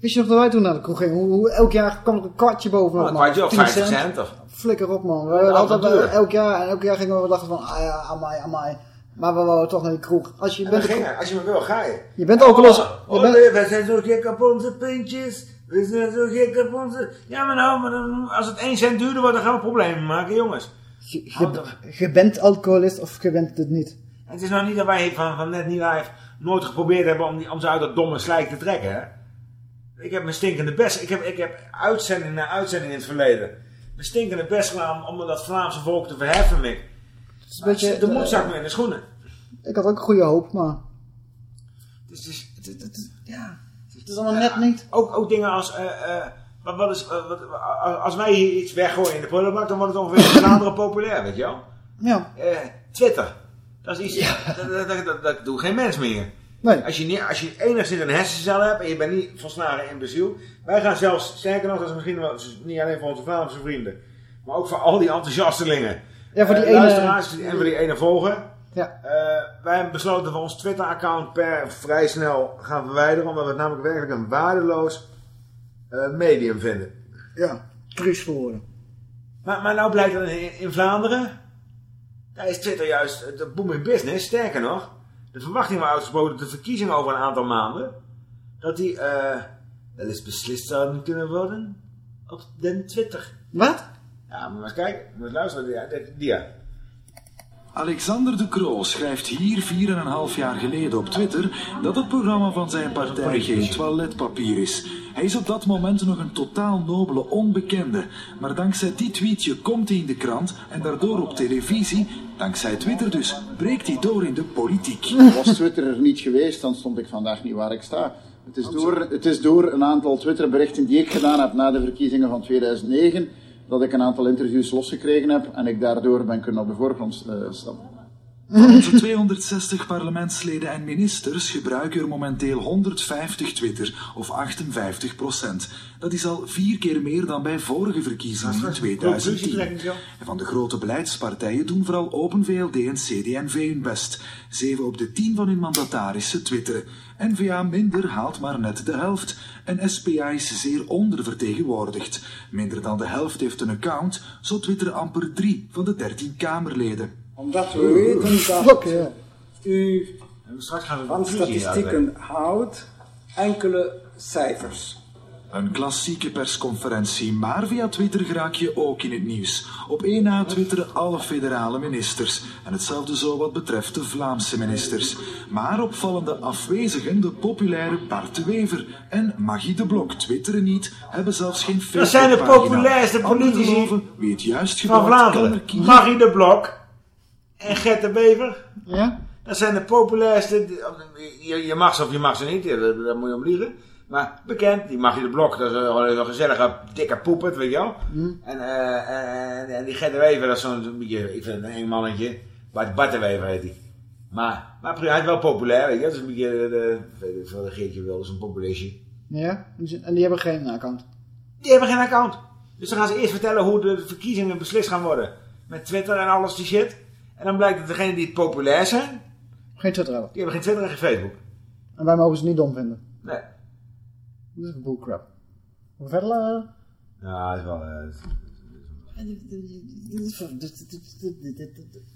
Wist je nog dat wij toen naar de kroeg gingen? Hoe, hoe elk jaar kwam er een kwartje bovenop. Oh, een kwartje of 10 50 cent of... Flikker op man. We altijd elk jaar en elk jaar gingen we dachten van, ah ja, amai, amai. Maar we wouden toch naar die kroeg. Als je, En bent. Als je me wil, ga je. Je bent ook eens- Oh, je oh, bent- wij zijn zo gek op onze pintjes. We zijn zo gek op onze... Ja, maar nou, maar dan, als het 1 cent duurder wordt, dan gaan we problemen maken, jongens. je, je, je bent alcoholist of je bent het niet. Het is nou niet dat wij van, van Net Niet Live nooit geprobeerd hebben om, die, om ze uit dat domme slijk te trekken, hè. Ik heb mijn stinkende best... Ik heb, ik heb uitzending na uitzending in het verleden... mijn stinkende best gedaan om dat Vlaamse volk te verheffen, Mick. Het is een beetje, de moed eh, zakt me in de schoenen. Ik had ook goede hoop, maar Het is, het is, het, het, het- ja, het is allemaal net niet. Ook, ook dingen als... eh, eh, wat, wat is, wat, als wij hier iets weggooien in de prullenbak, dan wordt het ongeveer in Vlaanderen populair, weet je wel? Ja. Eh, Twitter. Dat is iets... Dat, dat, dat, dat, dat doet geen mens meer. Nee. Als je, als je enigszins een hersencel hebt en je bent niet volslagen imbeciel. Wij gaan zelfs, sterker nog, dat is misschien wel, niet alleen voor onze Vlaamse vrienden. Maar ook voor al die enthousiastelingen. Ja, voor die ene- Luisteraars en voor die ene volger. Ja. Eh, wij hebben besloten voor ons Twitter-account per vrij snel gaan verwijderen. Omdat we het namelijk werkelijk een waardeloos eh, medium vinden. Ja, cruis geworden. Maar, maar nou blijkt dat in, in Vlaanderen, daar is Twitter juist de booming business. Sterker nog, de verwachting was uitgesproken de verkiezingen over een aantal maanden, dat die eh, wel eens beslist zouden kunnen worden op de Twitter. Wat? Ja, maar eens kijken, moet luisteren, ja, dit- dia. Alexander de Croo schrijft hier 4,5 jaar geleden op Twitter dat het programma van zijn partij geen toiletpapier is. Hij is op dat moment nog een totaal nobele onbekende. Maar dankzij die tweetje komt hij in de krant en daardoor op televisie. Dankzij Twitter dus breekt hij door in de politiek. Was Twitter er niet geweest, dan stond ik vandaag niet waar ik sta. Het is door, het is door een aantal Twitterberichten die ik gedaan heb na de verkiezingen van 2009, dat ik een aantal interviews losgekregen heb en ik daardoor ben kunnen op de voorgrond eh, stappen. Van onze 260 parlementsleden en ministers gebruiken er momenteel 150 Twitter, of 58 procent. Dat is al vier keer meer dan bij vorige verkiezingen in 2010. En van de grote beleidspartijen doen vooral Open VLD en CD&V hun best. Zeven op de tien van hun mandatarissen twitteren. N-VA minder haalt maar net de helft. En SPA is zeer ondervertegenwoordigd. Minder dan de helft heeft een account, zo twitteren amper drie van de 13 Kamerleden. Omdat we weten dat u van statistieken houdt enkele cijfers. Een klassieke persconferentie, maar via Twitter geraak je ook in het nieuws. Op één na twitteren alle federale ministers. En hetzelfde zo wat betreft de Vlaamse ministers. Maar opvallende afwezigen de populaire Bart de Wever en Magie de Blok twitteren niet, hebben zelfs geen Dat zijn de populairste politici geloven, wie het juist van gebruikt, kan er Vlaanderen. kiezen. Magie de Blok en Gert de Bever. Ja? Dat zijn de populairste. Je, je mag ze of je mag ze niet, daar, moet je om liegen. Maar bekend, die Magie de Blok, dat is een, een gezellige dikke poepert, weet je wel. En, eh, en, en die Gert de Wever, dat is zo'n beetje, ik vind het een eng mannetje. Bart, Bart de Wever heet hij. Maar, maar hij is wel populair, weet je. Dat is een beetje de, weet ik veel, de Geertje wil, dat is een populistje. Ja? En die hebben geen account. Die hebben geen account. Dus dan gaan ze eerst vertellen hoe de verkiezingen beslist gaan worden. Met Twitter en alles die shit. En dan blijkt dat degenen die het populair zijn, Geen Twitter hebben. die hebben geen Twitter en geen Facebook. En wij mogen ze niet dom vinden. Nee. Dat is bullcrap. Hoe verder? eh, Ja, dat is wel... eh,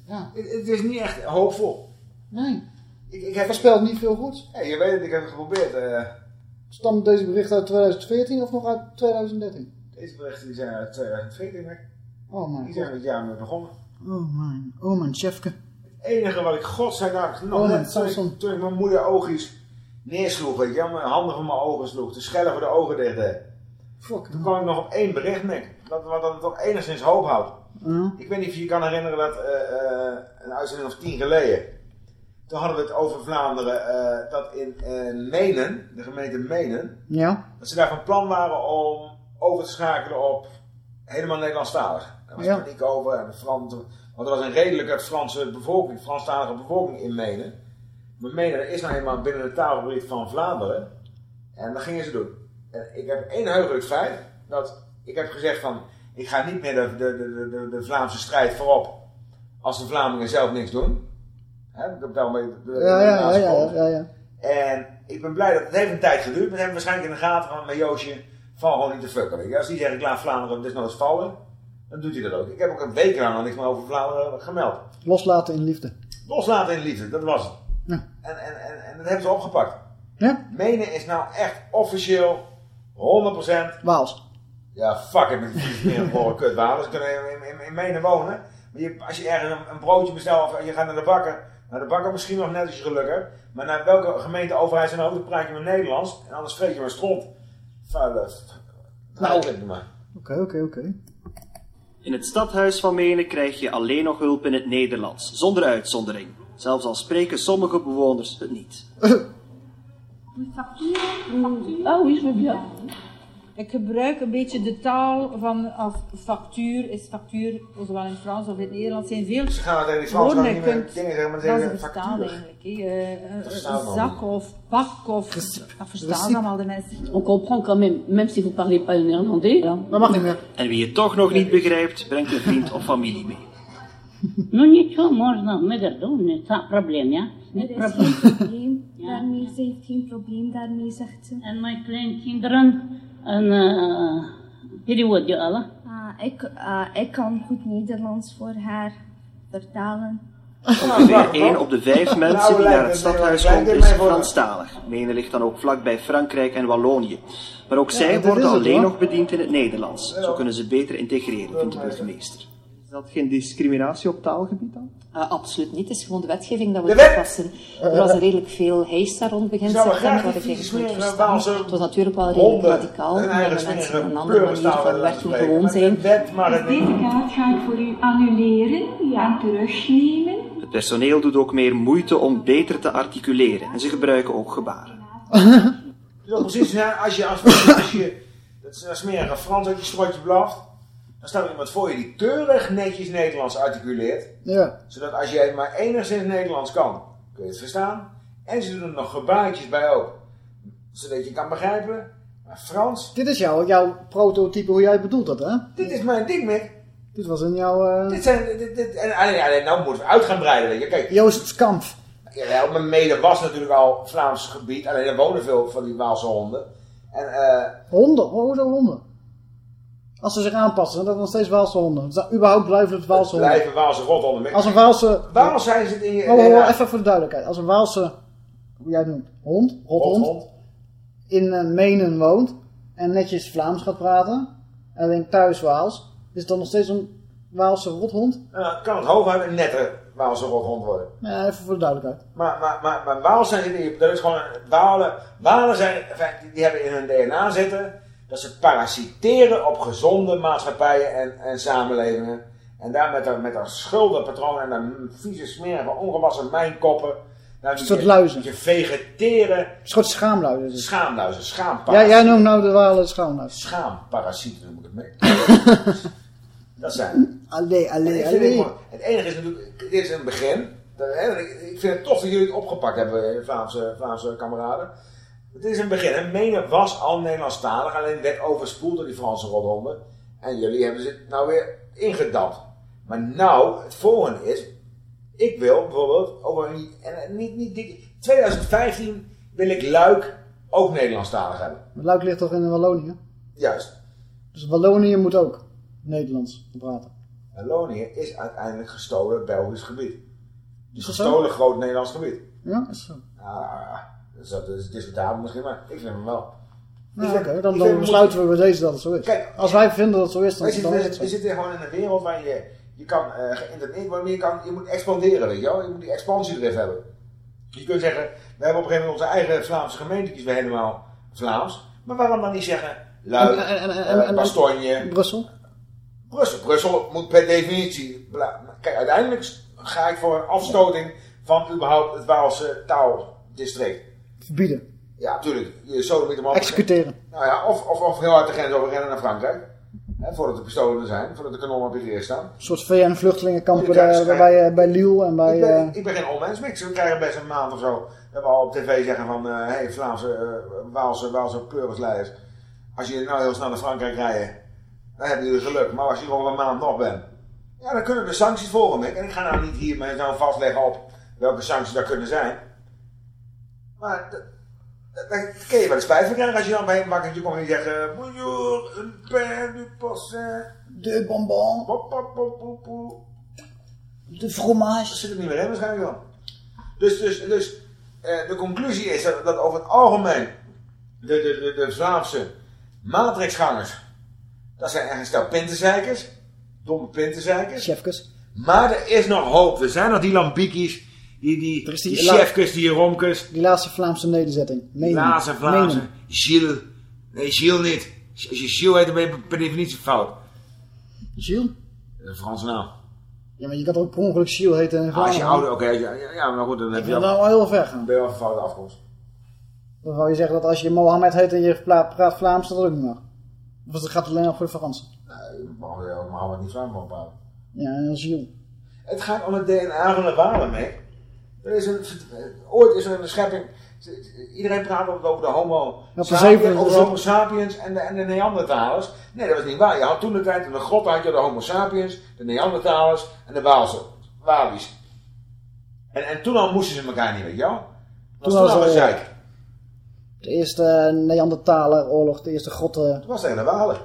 Ja. Het, is niet echt hoopvol. Nee. Ik, ik heb... Voorspelt niet veel goed. Ja, je weet het, ik heb het geprobeerd. eh. Stamt deze bericht uit 2014 of nog uit 2013? deze berichten die zijn uit 2014, hè. Oh mijn Die zijn god. het jaar mee begonnen. Oh mijn, oh mijn chefke. Het enige wat ik godzijdank nog Oh, net toen ik, toen ik mijn moeder oogjes neersloeg, weet je, mijn handen van mijn ogen sloeg, de schellen voor de ogen dicht deed. Fuck. Toen kwam ik nog op één bericht, Nick, dat wat dan toch enigszins hoop houdt. Ik weet niet of je je kan herinneren dat eh, eh, een uitzending of tien geleden, toen hadden we het over Vlaanderen, eh, dat in Menen, de gemeente Menen, Ja. dat ze daar van plan waren om over te schakelen op helemaal Nederlandstalig. Daar was Ja. paniek over. En de Frans, want er was een redelijke Franse bevolking, Franstalige bevolking in Menen. Maar Menen is nou eenmaal binnen het taalgebied van Vlaanderen. En dat gingen ze doen. En ik heb één heugelijk feit. Dat ik heb gezegd van, ik ga niet meer de, de, de, de, de Vlaamse strijd voorop. Als de Vlamingen zelf niks doen. Hè, dat daarmee de, de, Ja, ja, ja, ja. En ik ben blij dat het heeft een tijd geduurd. Maar ze hebben waarschijnlijk in de gaten van mijn Joosje val gewoon niet te fucken. Als die zegt ik laat Vlaanderen desnoods vallen, dan doet hij dat ook. Ik heb ook een week lang al niks meer over Vlaanderen gemeld. Loslaten in liefde. Loslaten in liefde, dat was het. Ja. En, en, en, en dat hebben ze opgepakt. Ja? Menen is nou echt officieel 100%. Waals. Ja, fuck it met die smerige kut Ze kunnen in, in, in Menen wonen. Maar je, als je ergens een, een broodje bestelt of je gaat naar de bakker. Naar de bakker misschien nog net als je geluk hebt. Maar naar welke gemeente overheid dan ook, dan praat je met Nederlands. En anders vreet je maar stront. Vuile. Nou. maar. Oké, oké, oké. In het stadhuis van Menen krijg je alleen nog hulp in het Nederlands, zonder uitzondering. Zelfs al spreken sommige bewoners het niet. Ah oui, je veux bien. Ik gebruik een beetje de taal van als factuur is factuur, zowel in het Frans of in het Nederlands, zijn veel Ze gaan tegen die Frans woorden. niet Je meer kunt dingen zeggen, maar ze dat zeggen ze verstaan factuur. eigenlijk. hè. Eh, eh, Dat verstaan we zak niet. of pak of dat verstaan allemaal de mensen. On comprend quand même, même si vous parlez pas le néerlandais. Dat mag niet meer. En wie het toch nog niet begrijpt, brengt een vriend of familie mee. Ну ничего, можно, мы гордым, нет проблем, ja? Er Niet is probleem. geen probleem daarmee, ze heeft geen probleem daarmee, zegt ze. En mijn kleinkinderen een uh, alle. Ah, ik, ah, ik kan goed Nederlands voor haar vertalen. Ongeveer 1 op de 5 Nou, mensen die naar het stadhuis komt is Franstalig. Menen ligt dan ook vlakbij Frankrijk en Wallonië. Maar ook Ja, zij worden alleen nog bediend in het Nederlands. Zo kunnen ze beter integreren, vindt de burgemeester. Is dat geen discriminatie op taalgebied dan? Uh, absoluut niet. Het is gewoon de wetgeving dat we toepassen. Er was er redelijk veel heis daar rond begin september, graag wat ik die eigenlijk niet vieze verstaan. Waalse Het was natuurlijk wel redelijk radicaal, omdat de mensen smerige een andere manier van werken gewoon zijn. de wet mag het niet. kaart ga ik voor u annuleren en terugnemen. Het personeel doet ook meer moeite om beter te articuleren en ze gebruiken ook gebaren. Dus precies, ja, als je als, als je dat is- smerige Frans uit je blaft, dan staat er iemand voor je die keurig netjes Nederlands articuleert. Ja. Zodat als jij maar enigszins Nederlands kan, kun je het verstaan. En ze doen er nog gebaartjes bij ook. Zodat je kan begrijpen. Maar Frans, Dit is jouw, jouw prototype hoe jij bedoelt dat, hè? dit is mijn ding, Mick. Dit was in jouw... eh, Dit zijn, dit, dit, en alleen, alleen nou moeten we uit gaan breiden, weet je. Kijk, Joost Kamp. Ja, mijn mede was natuurlijk al Vlaams gebied. Alleen er wonen veel van die Waalse honden. En eh, Honden? Hoezo honden? Als ze zich aanpassen, dan zijn dat nog steeds Waalse honden. Zijn überhaupt blijven het Waalse honden. blijven Waalse rothonden. Als een Waalse... Waarom zijn ze in je... Oh, oh, oh, ja, even voor de duidelijkheid. Als een Waalse, hoe jij noemt, hond, rothond, Rothond. in uh, Menen woont en netjes Vlaams gaat praten, en alleen thuis Waals, is het dan nog steeds een Waalse rothond? eh, kan het hooguit een nette Waalse rothond worden. Ja, even voor de duidelijkheid. Maar, maar, maar, maar Waals zijn in je... Dat is gewoon... Walen, Walen zijn... die hebben in hun DNA zitten... Dat ze parasiteren op gezonde maatschappijen en, en samenlevingen. En daar met dat, met dat schuldenpatroon en dat vieze smerige ongewassen mijnkoppen. Daar Een soort luizen. Je vegeteren. Een soort schaamluizen. Schaamluizen, Ja, schaamparasieten. jij noemt nou de Walen schaamluizen. Schaamparasieten noem ik het mee. dat zijn. Allee, allee, het, allee. het enige is natuurlijk, dit is een begin. Ik vind het tof dat jullie het opgepakt hebben, eh, Vlaamse, Vlaamse kameraden. Het is een begin. Menen was al Nederlandstalig, alleen werd overspoeld door die Franse rothonden. En jullie hebben ze nou weer ingedampt. Maar nou, het volgende is, ik wil bijvoorbeeld over een, en niet, niet dik, 2015 wil ik Luik ook Nederlandstalig hebben. Maar Luik ligt toch in Wallonië? Juist. Dus Wallonië moet ook Nederlands praten. Wallonië is uiteindelijk gestolen Belgisch gebied. Dus gestolen groot Nederlands gebied. Ja, is zo. Ja, dat is, dat is discutabel misschien, maar ik vind hem wel. Nou, vind- dan, dan besluiten we bij deze dat het zo is. Kijk, Als wij vinden dat het zo is, dan, We zitten, dan is het we zo. zitten gewoon in een wereld waar je, je kan eh geïnterneerd worden, maar je, kan, je moet expanderen, weet je wel. Je moet die expansiedrift hebben. Je kunt zeggen, we hebben op een gegeven moment onze eigen Vlaamse gemeentetjes weer helemaal Vlaams. Maar waarom dan niet zeggen, Luik, En- en- en- en- eh, Bastogne, Brussel? Brussel. Brussel moet per definitie... Kijk, uiteindelijk ga ik voor een afstoting van überhaupt het Waalse taaldistrict. Verbieden. Ja, tuurlijk. Je zo hem. Executeren. Nou ja, of, of, of heel hard de grens overrennen naar Frankrijk. Hè, voordat de pistolen er zijn, voordat de kanonnen op je reer staan. Een soort VN-vluchtelingenkampen Je daar, bij, eh, bij Lille en bij... ik, ben, eh, ik ben geen onmens, we krijgen best een maand of zo. Dat we al op tv zeggen van, hé hey, Vlaamse, eh, Waalse, Waalse pleurisleiders. Als jullie nou heel snel naar Frankrijk rijden, dan hebben jullie geluk. Maar als je over een maand nog bent, ja, dan kunnen er sancties volgen. En ik ga nou niet hier met zo vastleggen op welke sancties dat kunnen zijn. Maar dat- daar kun je wel eens spijt van krijgen als je dan bij een bakketje komt en je zegt, bonjour, un pain du poisson. De bonbon. Pop, pop, pop, pop, pop. De fromage. Dat zit er niet meer in waarschijnlijk wel. Dus, dus, dus eh, de conclusie is dat, dat over het algemeen de, de, de, de Vlaamse matrixgangers, dat zijn een stel pintenzeikers, domme pintenzeikers. Chefkes. Maar er is nog hoop. Er zijn nog die lambiekjes, die, die, Er is die, die chefkes, die romkes, Die laatste Vlaamse nederzetting. Menen. Laatste Vlaamse, Menen. Gilles. Nee, Gilles niet. Als je Gilles heet, dan ben je per definitie fout. Gilles? Een Franse naam. Ja, maar je kan ook per ongeluk Gilles heten in Ah, als je ouder, oké, ja, ja, ja, maar goed, dan heb je al, nou wel heel ver gaan. ben je al een foute afkomst. Dan zou je zeggen dat als je Mohammed heet en je praat Vlaams, dat ook niet mag. Of dat gaat alleen nog voor de Fransen. Nee, mag Mohammed niet Vlaams van praten. Ja, en Gilles. Het gaat om het DNA van de Walen, mee. Er is een, ooit is er de schepping... Iedereen praat altijd over de homo Ja, sapiens, over de homo sapiens en de, en de Neandertalers. Nee, dat was niet waar. Je had toen de tijd in de grot had je de homo sapiens, de Neandertalers en de Waalse. Wali's. En, en toen al moesten ze elkaar niet, weet je wel? Toen toen al was een zeik. De eerste Neandertaler-oorlog, de eerste grotten. Het was tegen de Walen.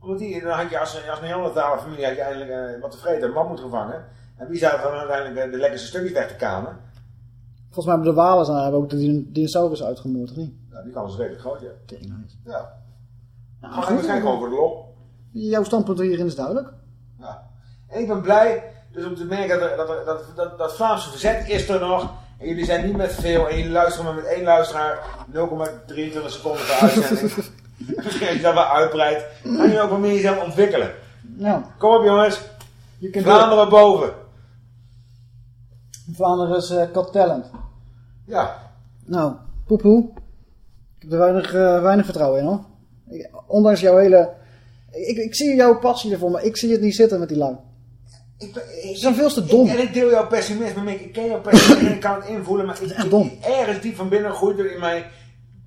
Omdat die, dan had je als, als Neandertaler familie had je eindelijk eh, wat tevreden een mammoet gevangen. En wie zou dan uiteindelijk de lekkerste stukjes weg te kamen? Volgens mij hebben de Walen zijn, hebben ook de din- dinosaurus uitgemoord, of niet? Nou, die kan ons redelijk groot, ja. Tering nice. Ja. Nou, Maar goed. waarschijnlijk gewoon voor de lol. Jouw standpunt hierin is duidelijk. Ja. En ik ben blij dus om te merken dat, dat, dat, dat, dat Vlaamse verzet is er nog. En jullie zijn niet met veel. En jullie luisteren maar met één luisteraar. 0,23 seconden per uitzending. Als je dat wel uitbreidt. Kan je ook wel meer jezelf ontwikkelen. Nou, Kom op jongens. Vlaanderen boven. Vlaanderen is eh, got talent. Ja. Nou, poepoe. Ik heb er weinig, eh, weinig vertrouwen in hoor. Ik- ondanks jouw hele... Ik, ik zie jouw passie ervoor, maar ik zie het niet zitten met die lui. Ik, ik, Ze zijn veel te dom. Ik, en ik deel jouw pessimisme, Mick. Ik ken jouw pessimisme en ik kan het invoelen. Maar ik, echt dom. ergens diep van binnen groeit er in mij,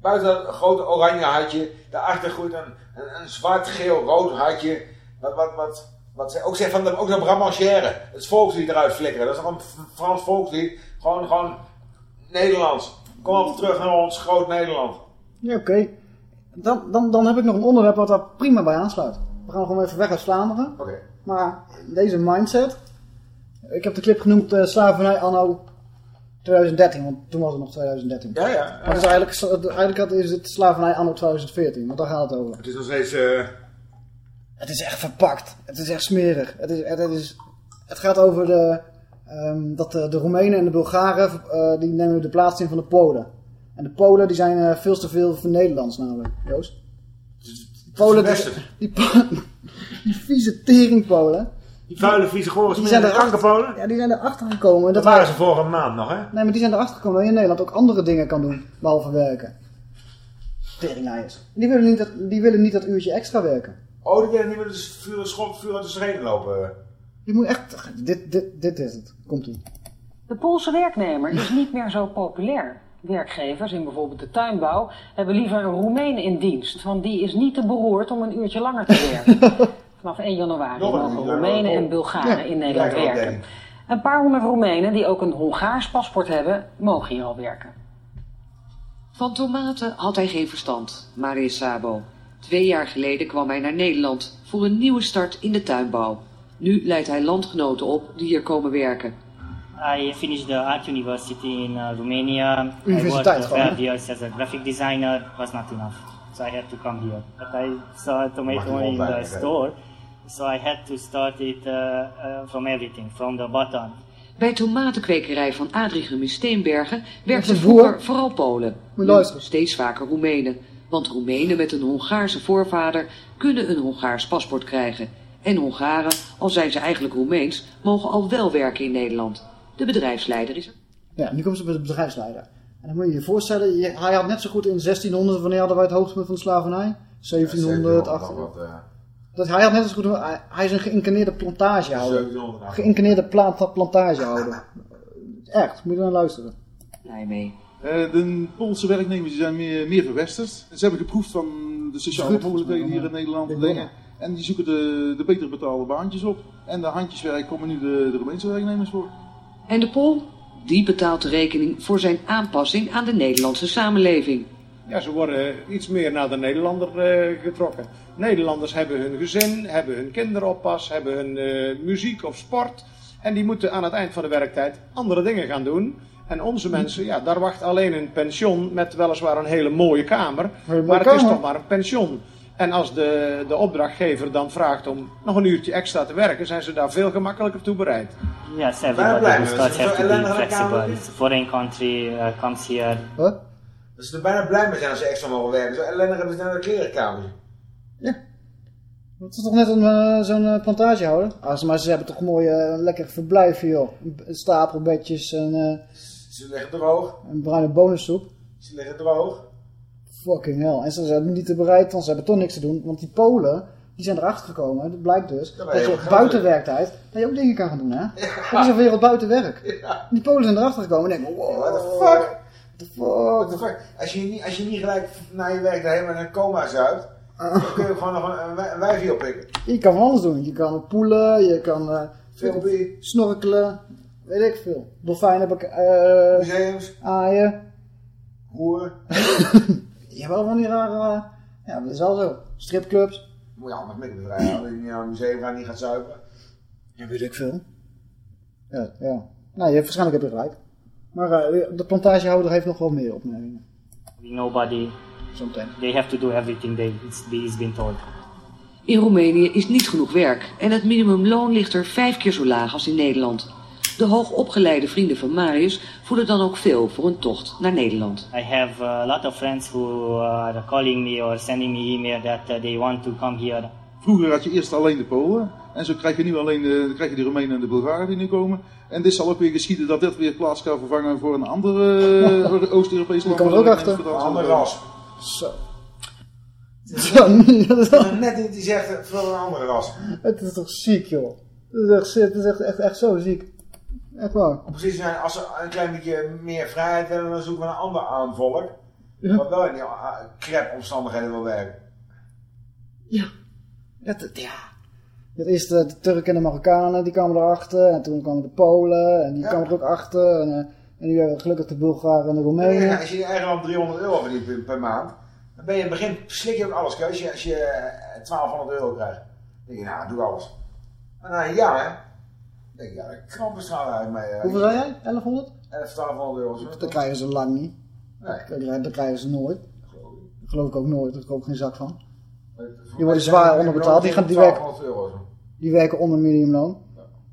buiten dat grote oranje hartje, daarachter groeit een, een, een zwart, geel, rood hartje. Wat, wat, wat, wat ze ook zeggen van de, ook dat Bramanchère, het volkslied eruit flikkeren. Dat is toch een Frans volkslied. Gewoon, gewoon Nederlands. Kom op terug naar ons groot Nederland. Ja, oké. Dan, dan, dan heb ik nog een onderwerp wat daar prima bij aansluit. We gaan gewoon even weg uit Vlaanderen. Oké. Maar deze mindset. Ik heb de clip genoemd eh, Slavernij anno 2013, want toen was het nog 2013. Ja, ja. Maar het is eigenlijk, eigenlijk is het Slavernij anno 2014, want daar gaat het over. Het is nog steeds... eh, Het is echt verpakt. Het is echt smerig. Het, is, het, het is, het gaat over de, ehm, dat de, de Roemenen en de Bulgaren, eh, die nemen de plaats in van de Polen. En de Polen die zijn eh, veel te veel voor Nederlands namelijk, Joost. Polen, het die, die, die vieze teringpolen. Die vuile, vieze, gore, Die zijn, erachter, kankerpolen. ja, die zijn erachter gekomen. Dat Dat waren wij- ze vorige maand nog, hè? Nee, maar die zijn erachter gekomen dat je in Nederland ook andere dingen kan doen, behalve werken. Teringlijers. Die willen niet dat, die willen niet dat uurtje extra werken. Oh, die willen niet meer de vuur, schop, vuur uit de schreden lopen. Je moet echt... Dit, dit, dit is het. Komt ie. De Poolse werknemer is niet meer zo populair. Werkgevers in bijvoorbeeld de tuinbouw hebben liever een Roemeen in dienst, want die is niet te beroerd om een uurtje langer te werken. Vanaf 1 januari mogen Roemenen en Bulgaren Ja, in Nederland werken. Een paar honderd Roemenen die ook een Hongaars paspoort hebben, mogen hier al werken. Van tomaten had hij geen verstand, Mario Sabo. Twee jaar geleden kwam hij naar Nederland voor een nieuwe start in de tuinbouw. Nu leidt hij landgenoten op die hier komen werken. I finished the art university in uh, Romania. I Universiteit worked uh, hè? 12 years as a graphic designer. Was not enough, so I had to come here. But I saw a tomato in the store, so I had to start it uh, uh, from everything, from the bottom. Bij tomatenkwekerij van Adrichem in Steenbergen werkten vroeger vooral Polen. Nu steeds vaker Roemenen. Want Roemenen met een Hongaarse voorvader kunnen een Hongaars paspoort krijgen. En Hongaren, al zijn ze eigenlijk Roemeens, mogen al wel werken in Nederland. De bedrijfsleider is er. Ja, nu komen ze bij de bedrijfsleider. En dan moet je je voorstellen, je- hij had net zo goed in 1600, wanneer hadden wij het hoogtepunt van de slavernij? 1700, 1800. Wat, eh, Dat, hij had net zo goed, hij, hij is een geïncarneerde plantagehouder. 1700. Geïncarneerde pla plantagehouder. Echt, moet je naar luisteren. Blij Eh, de Poolse werknemers die zijn meer, meer verwesterd. Ze hebben geproefd van de sociale mogelijkheden hier in Nederland Ik liggen. En die zoeken de, de beter betaalde baantjes op. En de handjeswerk komen nu de, de Roemeense werknemers voor. En de Pool, die betaalt de rekening voor zijn aanpassing aan de Nederlandse samenleving. Ja, ze worden iets meer naar de Nederlander eh, getrokken. Nederlanders hebben hun gezin, hebben hun kinderoppas, hebben hun eh, muziek of sport. En die moeten aan het eind van de werktijd andere dingen gaan doen. En onze mensen, ja, daar wacht alleen een pension met weliswaar een hele mooie kamer. mooie Maar het is toch maar een pension. En als de, de opdrachtgever dan vraagt om nog een uurtje extra te werken, zijn ze daar veel gemakkelijker toe bereid. Yes, everybody who het have to be flexible. kamer? It's a foreign country, uh, comes here. Dat ze er bijna blij mee zijn als ze extra mogen werken. Zo ellendig hebben ze naar de klerenkamer. Het is toch net een, eh, zo'n eh, plantagehouder? Ah, ze- maar ze hebben toch mooi eh, lekker verblijf joh. Stapelbedjes en, eh, Ze liggen droog. en bruine bonensoep. Ze liggen droog. Fucking hell. En ze zijn niet te bereid, want ze hebben toch niks te doen. Want die Polen, die zijn erachter gekomen. Dat blijkt dus. Ja, dat je veel buiten geld werktijd, dat je ook dingen kan gaan doen hè. Dat is een wereld buiten werk. Die Polen zijn erachter gekomen en denken, wow, What the fuck? what the fuck. What the fuck? Als je niet, als je niet gelijk na je werk daar helemaal in een coma zuipt, dan kun je gewoon nog een, een, wij- een wijfje oppikken. Je kan van alles doen. Je kan poelen, je kan Filmpje. snorkelen, weet ik veel. Dolfijnen, bek- eh Museums, aaien. hoeren. Je hebt wel van die rare, eh, ja, dat is wel zo. Stripclubs. Moet je allemaal mikken vrij houden. Dat je niet naar een museum gaat niet gaat zuipen. Ja, weet ik veel. Ja, ja. Nou, je hebt, waarschijnlijk heb je gelijk. Maar eh, de plantagehouder heeft nog wel meer opmerkingen. Nobody, they have to do everything they, it's, they is been told. In Roemenië is niet genoeg werk en het minimumloon ligt er vijf keer zo laag als in Nederland. De hoogopgeleide vrienden van Marius voelen dan ook veel voor een tocht naar Nederland. I have a lot of friends who are calling me or sending me email that uh, they want to come here. Vroeger had je eerst alleen de Polen. En zo krijg je nu alleen de, krijg je de Roemenen en de Bulgaren die nu komen. En dit zal ook weer geschieden dat dit weer plaats kan vervangen voor een andere Oost-Europees land. Die komen er ook achter. mensen dat Ander zo- ras. Zo. Net die zegt, veel een andere ras. Het is toch ziek, joh. Het is echt, het is echt, echt, echt zo ziek. Echt waar. Precies, nou, als ze een klein beetje meer vrijheid hebben, dan zoeken we een ander aan volk. Ja. Wat wel in die ah, crap omstandigheden wil werken. Dat, dat- ja. Het is de, de Turken en de Marokkanen, die kwamen erachter. En toen kwamen de Polen, en die Ja. kwamen er ook achter. En, eh, en nu hebben we gelukkig de Bulgaren en de Roemenen. Ja, als je in je eigen land 300 euro verdient per, per maand, dan ben je in het begin, slik je ook alles. Kijk, Als je, als je eh, 1200 euro krijgt, dan denk je, nou, doe alles. Maar na een jaar, denk ja, de krampenstraal uit mij. eh, Hoeveel zei jij? 1100? 11, 1200 euro. Dat krijgen ze lang niet. Nee. Dat krijgen- ze nooit. Dat geloof ik ook nooit, daar heb ik ook geen zak van. Die worden zwaar onderbetaald, die, gaan, die, 1200 werken, euro. zo. die werken onder minimumloon.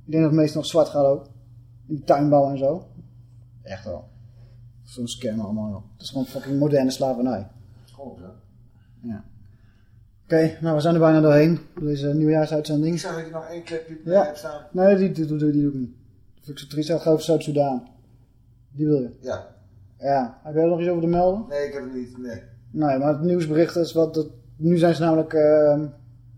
Ik denk dat het meestal nog zwart gaat ook. In de tuinbouw en zo. Echt wel. Zo'n scam allemaal, joh. Het is gewoon fucking moderne slavernij. Goed, hè? Ja. Oké, nou we zijn er bijna doorheen. Deze nieuwjaarsuitzending. Ik zag dat je nog één clipje Ja. hebt staan. Nee, die, die, die, die doe ik niet. Dat gaat over Zuid-Soedan. Die wil je? Ja. Ja. Heb jij er nog iets over te melden? Nee, ik heb het niet. Nee. Nee, maar het nieuwsbericht is wat... Het, nu zijn ze namelijk... eh,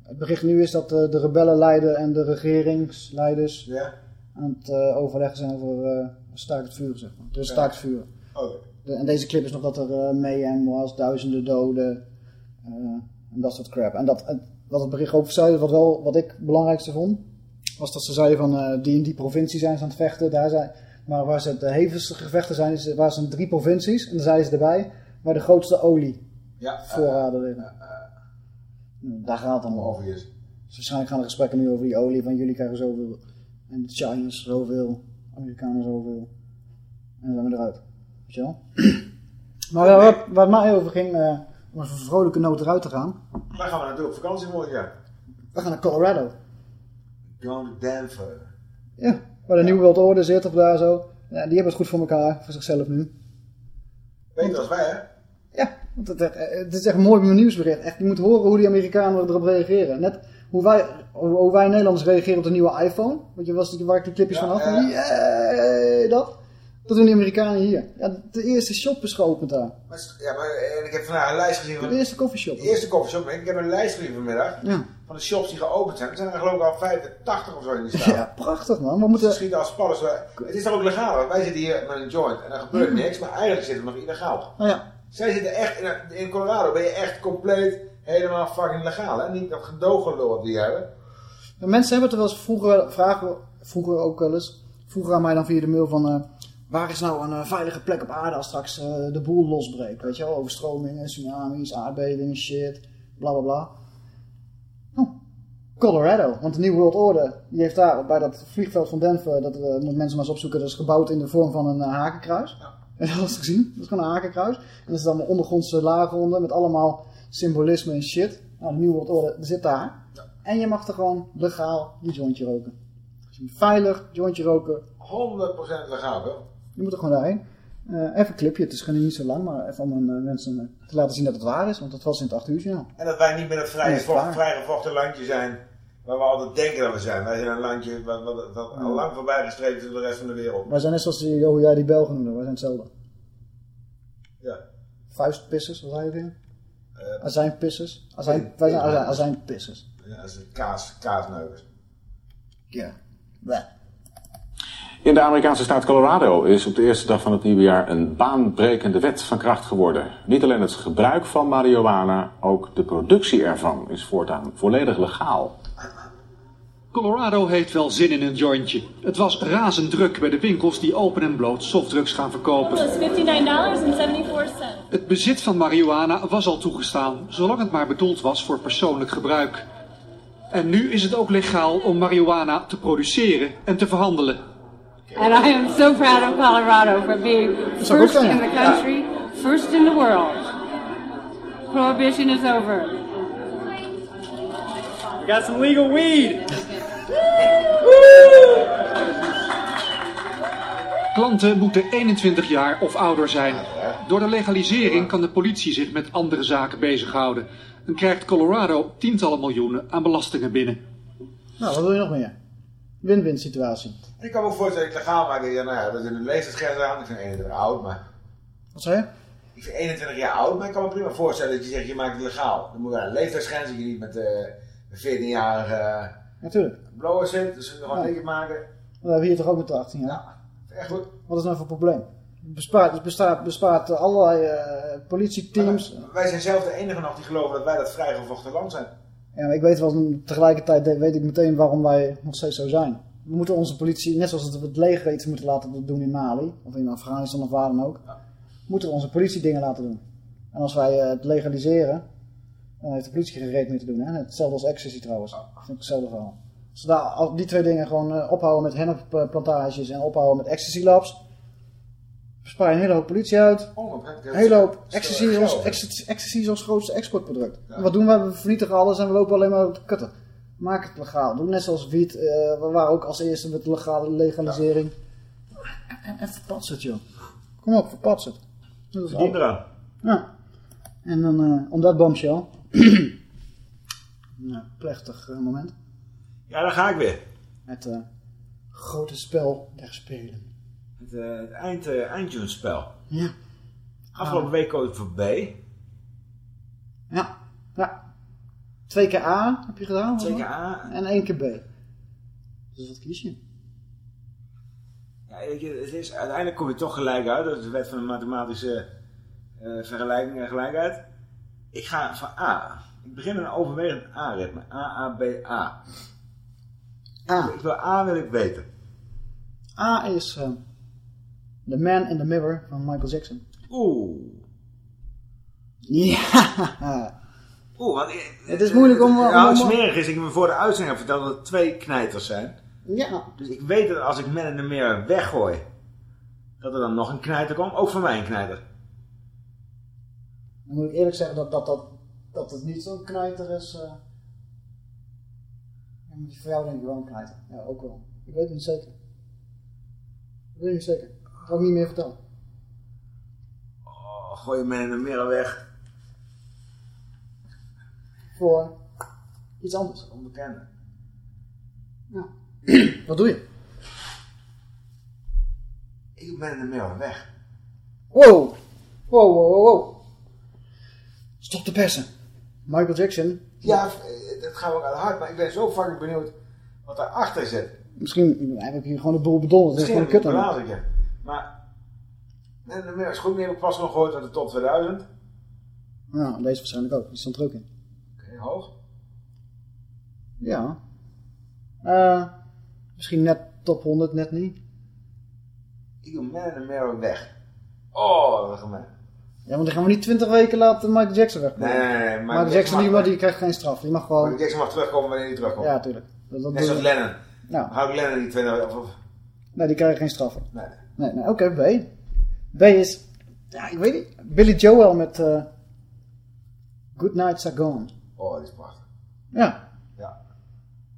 het bericht nu is dat eh, de rebellenleider en de regeringsleiders... Ja. aan het eh, overleggen zijn over eh staakt het vuur, zeg maar. Dus Ja. staakt het vuur. Oké. De- en deze clip is nog dat er eh mayhem was, duizenden doden en dat soort crap. En dat, wat het bericht over zei, wat, wel, wat ik het belangrijkste vond, was dat ze zeiden van eh, die in die provincie zijn ze aan het vechten. Daar zijn, maar waar ze de hevigste gevechten zijn, is, waar zijn drie provincies. En dan zeiden ze erbij, waar de grootste olie Ja. voorraden liggen. Nou, daar gaat het dan over. Dus waarschijnlijk gaan de gesprekken nu over die olie, van jullie krijgen zoveel en de Chinese zoveel. Amerikanen zoveel. En dan zijn we eruit. Weet je wel? maar wat, waar het mij over ging, eh, om even een vrolijke noot eruit te gaan. Waar gaan we naartoe op vakantie volgend jaar? We gaan naar Colorado. Going to Denver. Ja, waar de Nieuwe Wereldorde zit of daar zo. Ja, die hebben het goed voor elkaar, voor zichzelf nu. Beter als wij, hè? Want het, het is echt een mooi nieuwsbericht. Echt, je moet horen hoe die Amerikanen erop reageren. Net hoe wij, hoe wij Nederlanders reageren op de nieuwe iPhone. Weet je, was waar ik die clipjes van had? "Yay", dat. Dat doen die Amerikanen hier. Ja, de eerste shop is geopend daar. Ja, maar en ik heb vandaag een lijst gezien van... De eerste koffieshop. De eerste koffieshop. Ik heb een lijst gezien vanmiddag. Ja. Van de shops die geopend zijn. Er zijn er geloof ik al 85 of zo in die staan. Ja, prachtig man. We moeten... Schieten als spallers. Het is dan ook legaal. Want wij zitten hier met een joint en er gebeurt niks. Maar eigenlijk zitten we nog illegaal. Nou ja. Zij zitten echt... In, in Colorado ben je echt compleet helemaal fucking legaal. Hè? Niet dat gedogen wat die hebben. Ja, Mensen hebben het er wel eens vroeger, vragen, vroeger ook wel eens, vroeger aan mij dan via de mail van, eh, waar is nou een eh, veilige plek op aarde als straks eh, de boel losbreekt, weet je wel, overstromingen, tsunamis, aardbevingen, shit, bla bla bla. Oh, Colorado, want de New World Order, die heeft daar bij dat vliegveld van Denver, dat eh, moeten mensen maar eens opzoeken, dat is gebouwd in de vorm van een eh, hakenkruis. Dat eens gezien? Dat is gewoon een hakenkruis. En er zit allemaal ondergrondse lagen onder met allemaal symbolisme en shit. Nou, de New World Order zit daar. En je mag er gewoon legaal je jointje roken. Dus je moet veilig jointje roken. 100% legaal, wel. Je moet er gewoon daarheen. Eh, even een clipje, het is gewoon niet zo lang, maar even om aan, eh, mensen eh, te laten zien dat het waar is. Want dat was in het 8 uur journaal. En dat wij niet meer het Nee, vrijgevochten landje zijn waar we altijd denken dat we zijn. Wij zijn een landje wat, wat, wat al lang voorbij gestreefd is door de rest van de wereld. Wij zijn net zoals die, hoe jij die Belgen noemde, wij zijn hetzelfde. Ja. Vuistpissers, wat zei je weer? Eh, Azijnpissers. Azijn, wij zijn azijn, azijnpissers. Ja, dat is kaas, kaasneukers. Ja. In de Amerikaanse staat Colorado is op de eerste dag van het nieuwe jaar een baanbrekende wet van kracht geworden. Niet alleen het gebruik van marihuana, ook de productie ervan is voortaan volledig legaal. Colorado heeft wel zin in een jointje. Het was razend druk bij de winkels die open en bloot softdrugs gaan verkopen. $59.74. Het bezit van marihuana was al toegestaan, zolang het maar bedoeld was voor persoonlijk gebruik. En nu is het ook legaal om marihuana te produceren en te verhandelen. And I am so proud of Colorado for being first in the country, first in the world. Prohibition is over. We got some legal weed. Klanten moeten 21 jaar of ouder zijn. Door de legalisering kan de politie zich met andere zaken bezighouden. En krijgt Colorado tientallen miljoenen aan belastingen binnen. Nou, wat wil je nog meer? Win-win situatie. Ik kan me ook voorstellen dat ik legaal maak. Ja, nou ja, dat is een leeftijdsgrens aan. Ik ben 21 jaar oud, maar... Wat zei je? Ik ben 21 jaar oud, maar ik kan me prima voorstellen dat je zegt, je maakt het legaal. Dan moet je een leeftijdsgrens, dat je niet met eh 14-jarige Natuurlijk. blowers zit. Dus gewoon Ja. een ding maken. We hebben hier toch ook met de 18 jaar? Echt goed. Wat is nou voor probleem? Het bespaart, het bestaat, bespaart eh, allerlei eh, politieteams. Wij zijn zelf de enige nog die geloven dat wij dat vrijgevochten land zijn. Ja, maar ik weet wel, tegelijkertijd weet ik meteen waarom wij nog steeds zo zijn. We moeten onze politie, net zoals het, het leger iets moeten laten doen in Mali, of in Afghanistan of waar dan ook, moeten we onze politie dingen laten doen. En als wij eh, het legaliseren, dan heeft de politie geen reet meer te doen. Hè? Hetzelfde als ecstasy trouwens. Dat vind ik hetzelfde verhaal. Als we daar, die twee dingen gewoon eh, ophouden met hennepplantages en ophouden met ecstasy labs, bespaar je een hele hoop politie uit. Een hele hoop ecstasy is, ons, grootste exportproduct. En wat doen wij? We vernietigen alles en we lopen alleen maar te kutten. Maak het legaal. Doe net zoals wiet. eh, we waren ook als eerste met de legale legalisering. En, en verpats het, joh. Kom op, verpats het. Dat eraan. Ja. En dan, eh, om dat bombshell. een plechtig eh, moment. Ja, daar ga ik weer. Het eh, grote spel der spelen. Het, eh, het eind, eh eindtunesspel. Ja. Afgelopen week koos ik voor B. Ja. ja. Twee keer A heb je gedaan? Twee keer? A. En één keer B. Dus wat kies je? Ja, weet je, het is, uiteindelijk kom je toch gelijk uit. Dat is de wet van de mathematische eh, vergelijking en gelijkheid. Ik ga voor A. Ik begin met een overwegend A-ritme. A, A, B, A. A. Ik wil A wil ik weten. A is eh, The Man in the Mirror van Michael Jackson. Oeh. Ja. Oeh, want... ik- Het is moeilijk om... Nou, het smerig is, ik heb me voor de uitzending verteld dat er twee knijters zijn. Ja. Dus ik weet dat als ik Men in the Mirror weggooi, dat er dan nog een knijter komt. Ook voor mij een knijter. Dan moet ik eerlijk zeggen dat, dat, dat, dat het niet zo'n knijter is. eh. Voor jou denk ik wel een knijter. Ja, ook wel. Ik weet het niet zeker. Ik weet het niet zeker. Ik kan ook niet meer vertellen. Oh, gooi je Men in the Mirror weg. Voor iets anders. Onbekende. Ja. Wat doe je? Ik in the Mirror weg. Wow. Wow, wow, wow, wow. Stop de persen. Michael Jackson. Ja, eh, dat gaat ook aan het hart, maar ik ben zo fucking benieuwd wat daarachter zit. Misschien heb ik hier gewoon de boel bedonderd. Dat is Misschien gewoon heb een ik kut het ja. Maar, is goed, die heb ik pas nog gehoord uit de top 2000. Ja, deze waarschijnlijk ook. Die stond er ook in. Hoog. Ja. Eh, misschien net top 100, net niet. Ik doe Man in the Mirror weg. Oh, wat gemeen. Ja, want dan gaan we niet 20 weken laten Michael Jackson weg. Nee, nee, nee. Michael Michael Jackson, Jackson die, mag- die krijgt geen straf. Die mag gewoon... Michael Jackson mag terugkomen wanneer hij terugkomt. Ja, tuurlijk. Dat, dat Net zoals Lennon. Hou ik Lennon niet 20 of, of Nee, die krijgen geen straffen. Nee. Nee, nee. Oké, B. B is... Ja, ik weet niet. Billy Joel met... eh Good Nights Are Gone. Oh, die is prachtig. Ja. Ja.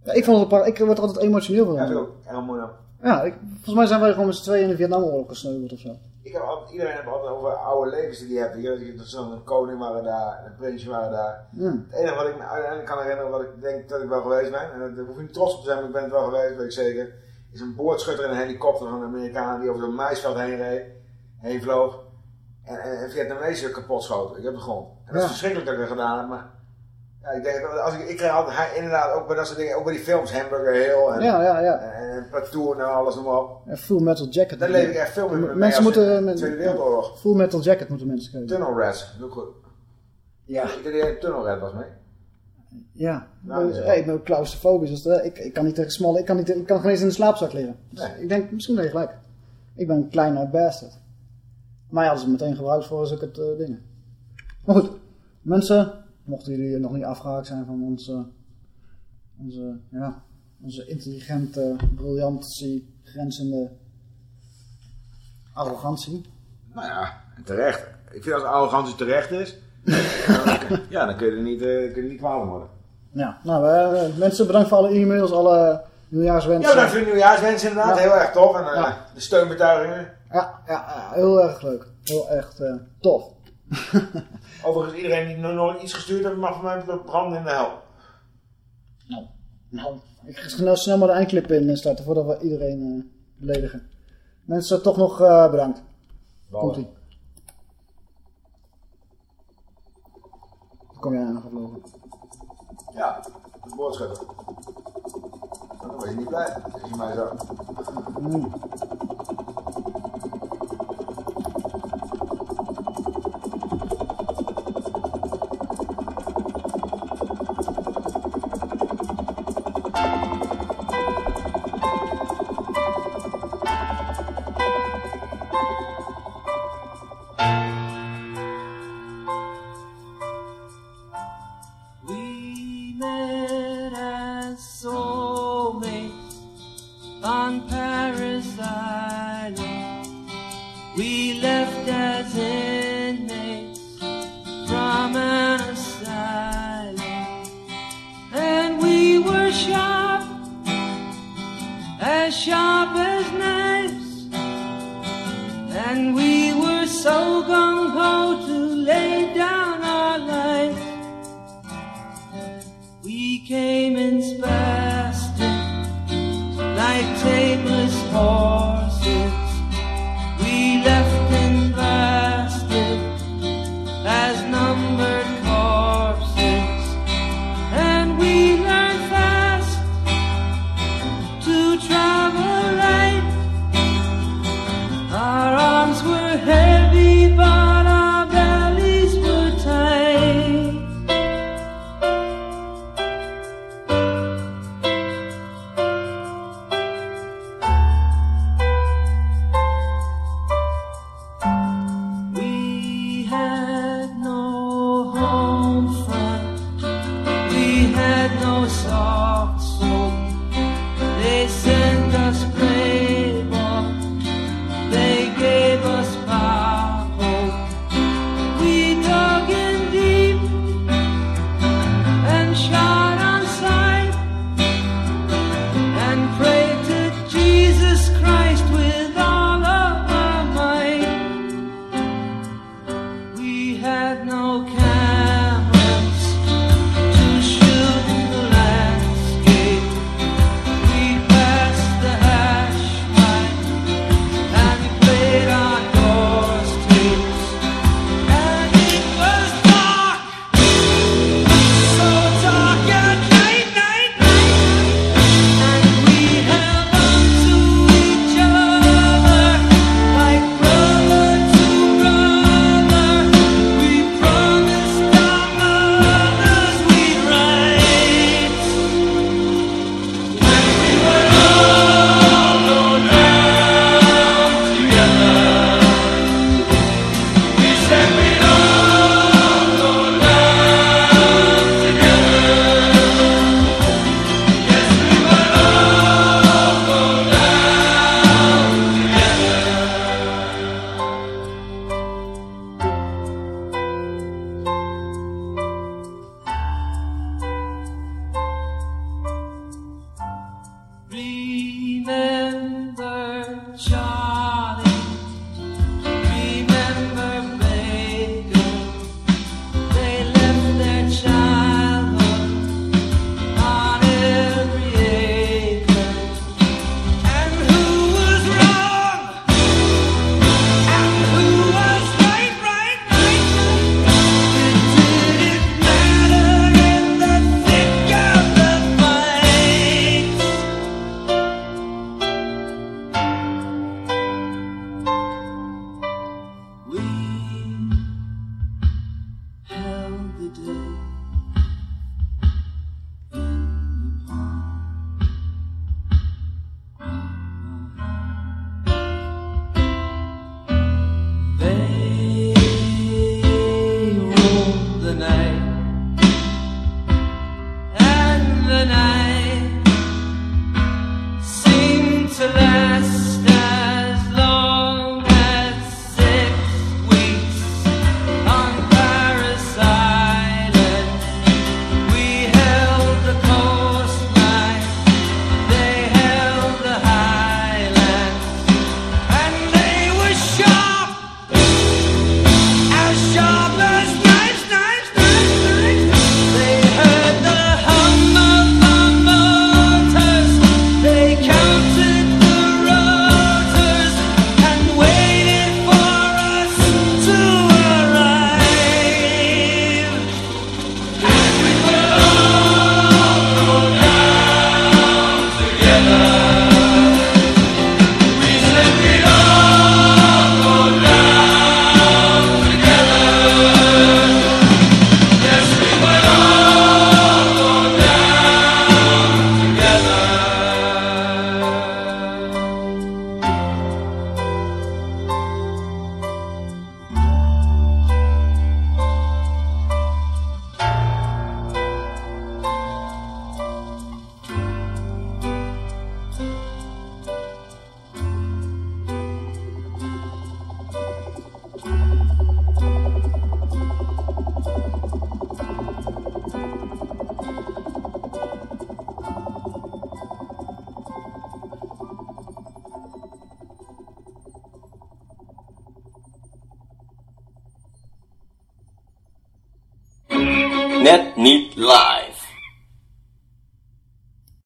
ja ik vond het apart. Ik word er altijd emotioneel van. Ja, ik ook. Erg mooi dan. Ja, ik, volgens mij zijn wij gewoon met z'n tweeën in de Vietnamoorlog gesneuveld of zo. Ik heb altijd, iedereen heeft altijd over oude levens die die weet, er zo'n een koning waren daar, en een prinsje waren daar. Het enige wat ik me uiteindelijk kan herinneren, wat ik denk dat ik wel geweest ben, en daar hoef je niet trots op te zijn, maar ik ben het wel geweest, weet ik zeker, is een boordschutter in een helikopter van een Amerikaan die over zo'n maisveld heen reed, heen vloog, en, en, en Vietnamezen kapot schoten. Ik heb het gewoon. En dat is Ja. verschrikkelijk dat ik dat gedaan heb, maar ja, ik denk, als ik, ik krijg altijd, hij, inderdaad, ook bij dat soort dingen, ook bij die films, Hamburger Hill en, Ja, ja, ja. en, Platoon en alles op. En Full Metal Jacket. Daar leef ik echt veel meer mee Mensen moeten... met- Tweede Wereldoorlog. Full Metal Jacket moeten mensen kijken. Tunnel Rats, ik goed. Ja. Ik jij een Tunnel Rat was mee. Ja. Nou, Dus, ik ben ook claustrofobisch. Dus eh, ik, ik kan niet tegen smallen. Ik kan, niet, ik kan geen eens in de slaapzak liggen. Dus Nee. Ik denk, misschien ben je gelijk. Ik ben een kleine bastard. Maar ja, hadden ze het meteen gebruikt voor zulke uh, dingen. Maar goed. Mensen, mochten jullie nog niet afgehaakt zijn van onze, onze, ja, onze intelligente, briljantie, grenzende arrogantie. Nou ja, terecht. Ik vind als arrogantie terecht is, dan- ja, dan kun je er niet, kun je niet kwalijk worden. Ja, nou, eh, mensen bedankt voor alle e-mails, alle nieuwjaarswensen. Ja, bedankt voor de nieuwjaarswensen inderdaad. Ja. Heel erg tof. En eh, Ja. de steunbetuigingen. Ja, ja, heel erg leuk. Heel echt tof. Overigens, iedereen die nog nooit iets gestuurd heeft, mag van mij branden in de hel. Nou, nou, ik ga snel, snel maar de eindclip in starten voordat we iedereen eh, beledigen. Mensen, toch nog eh, bedankt. Komt ie. Kom jij aangevlogen? Ja, de boodschutter. Dan word je niet blij je mij zo... Mm.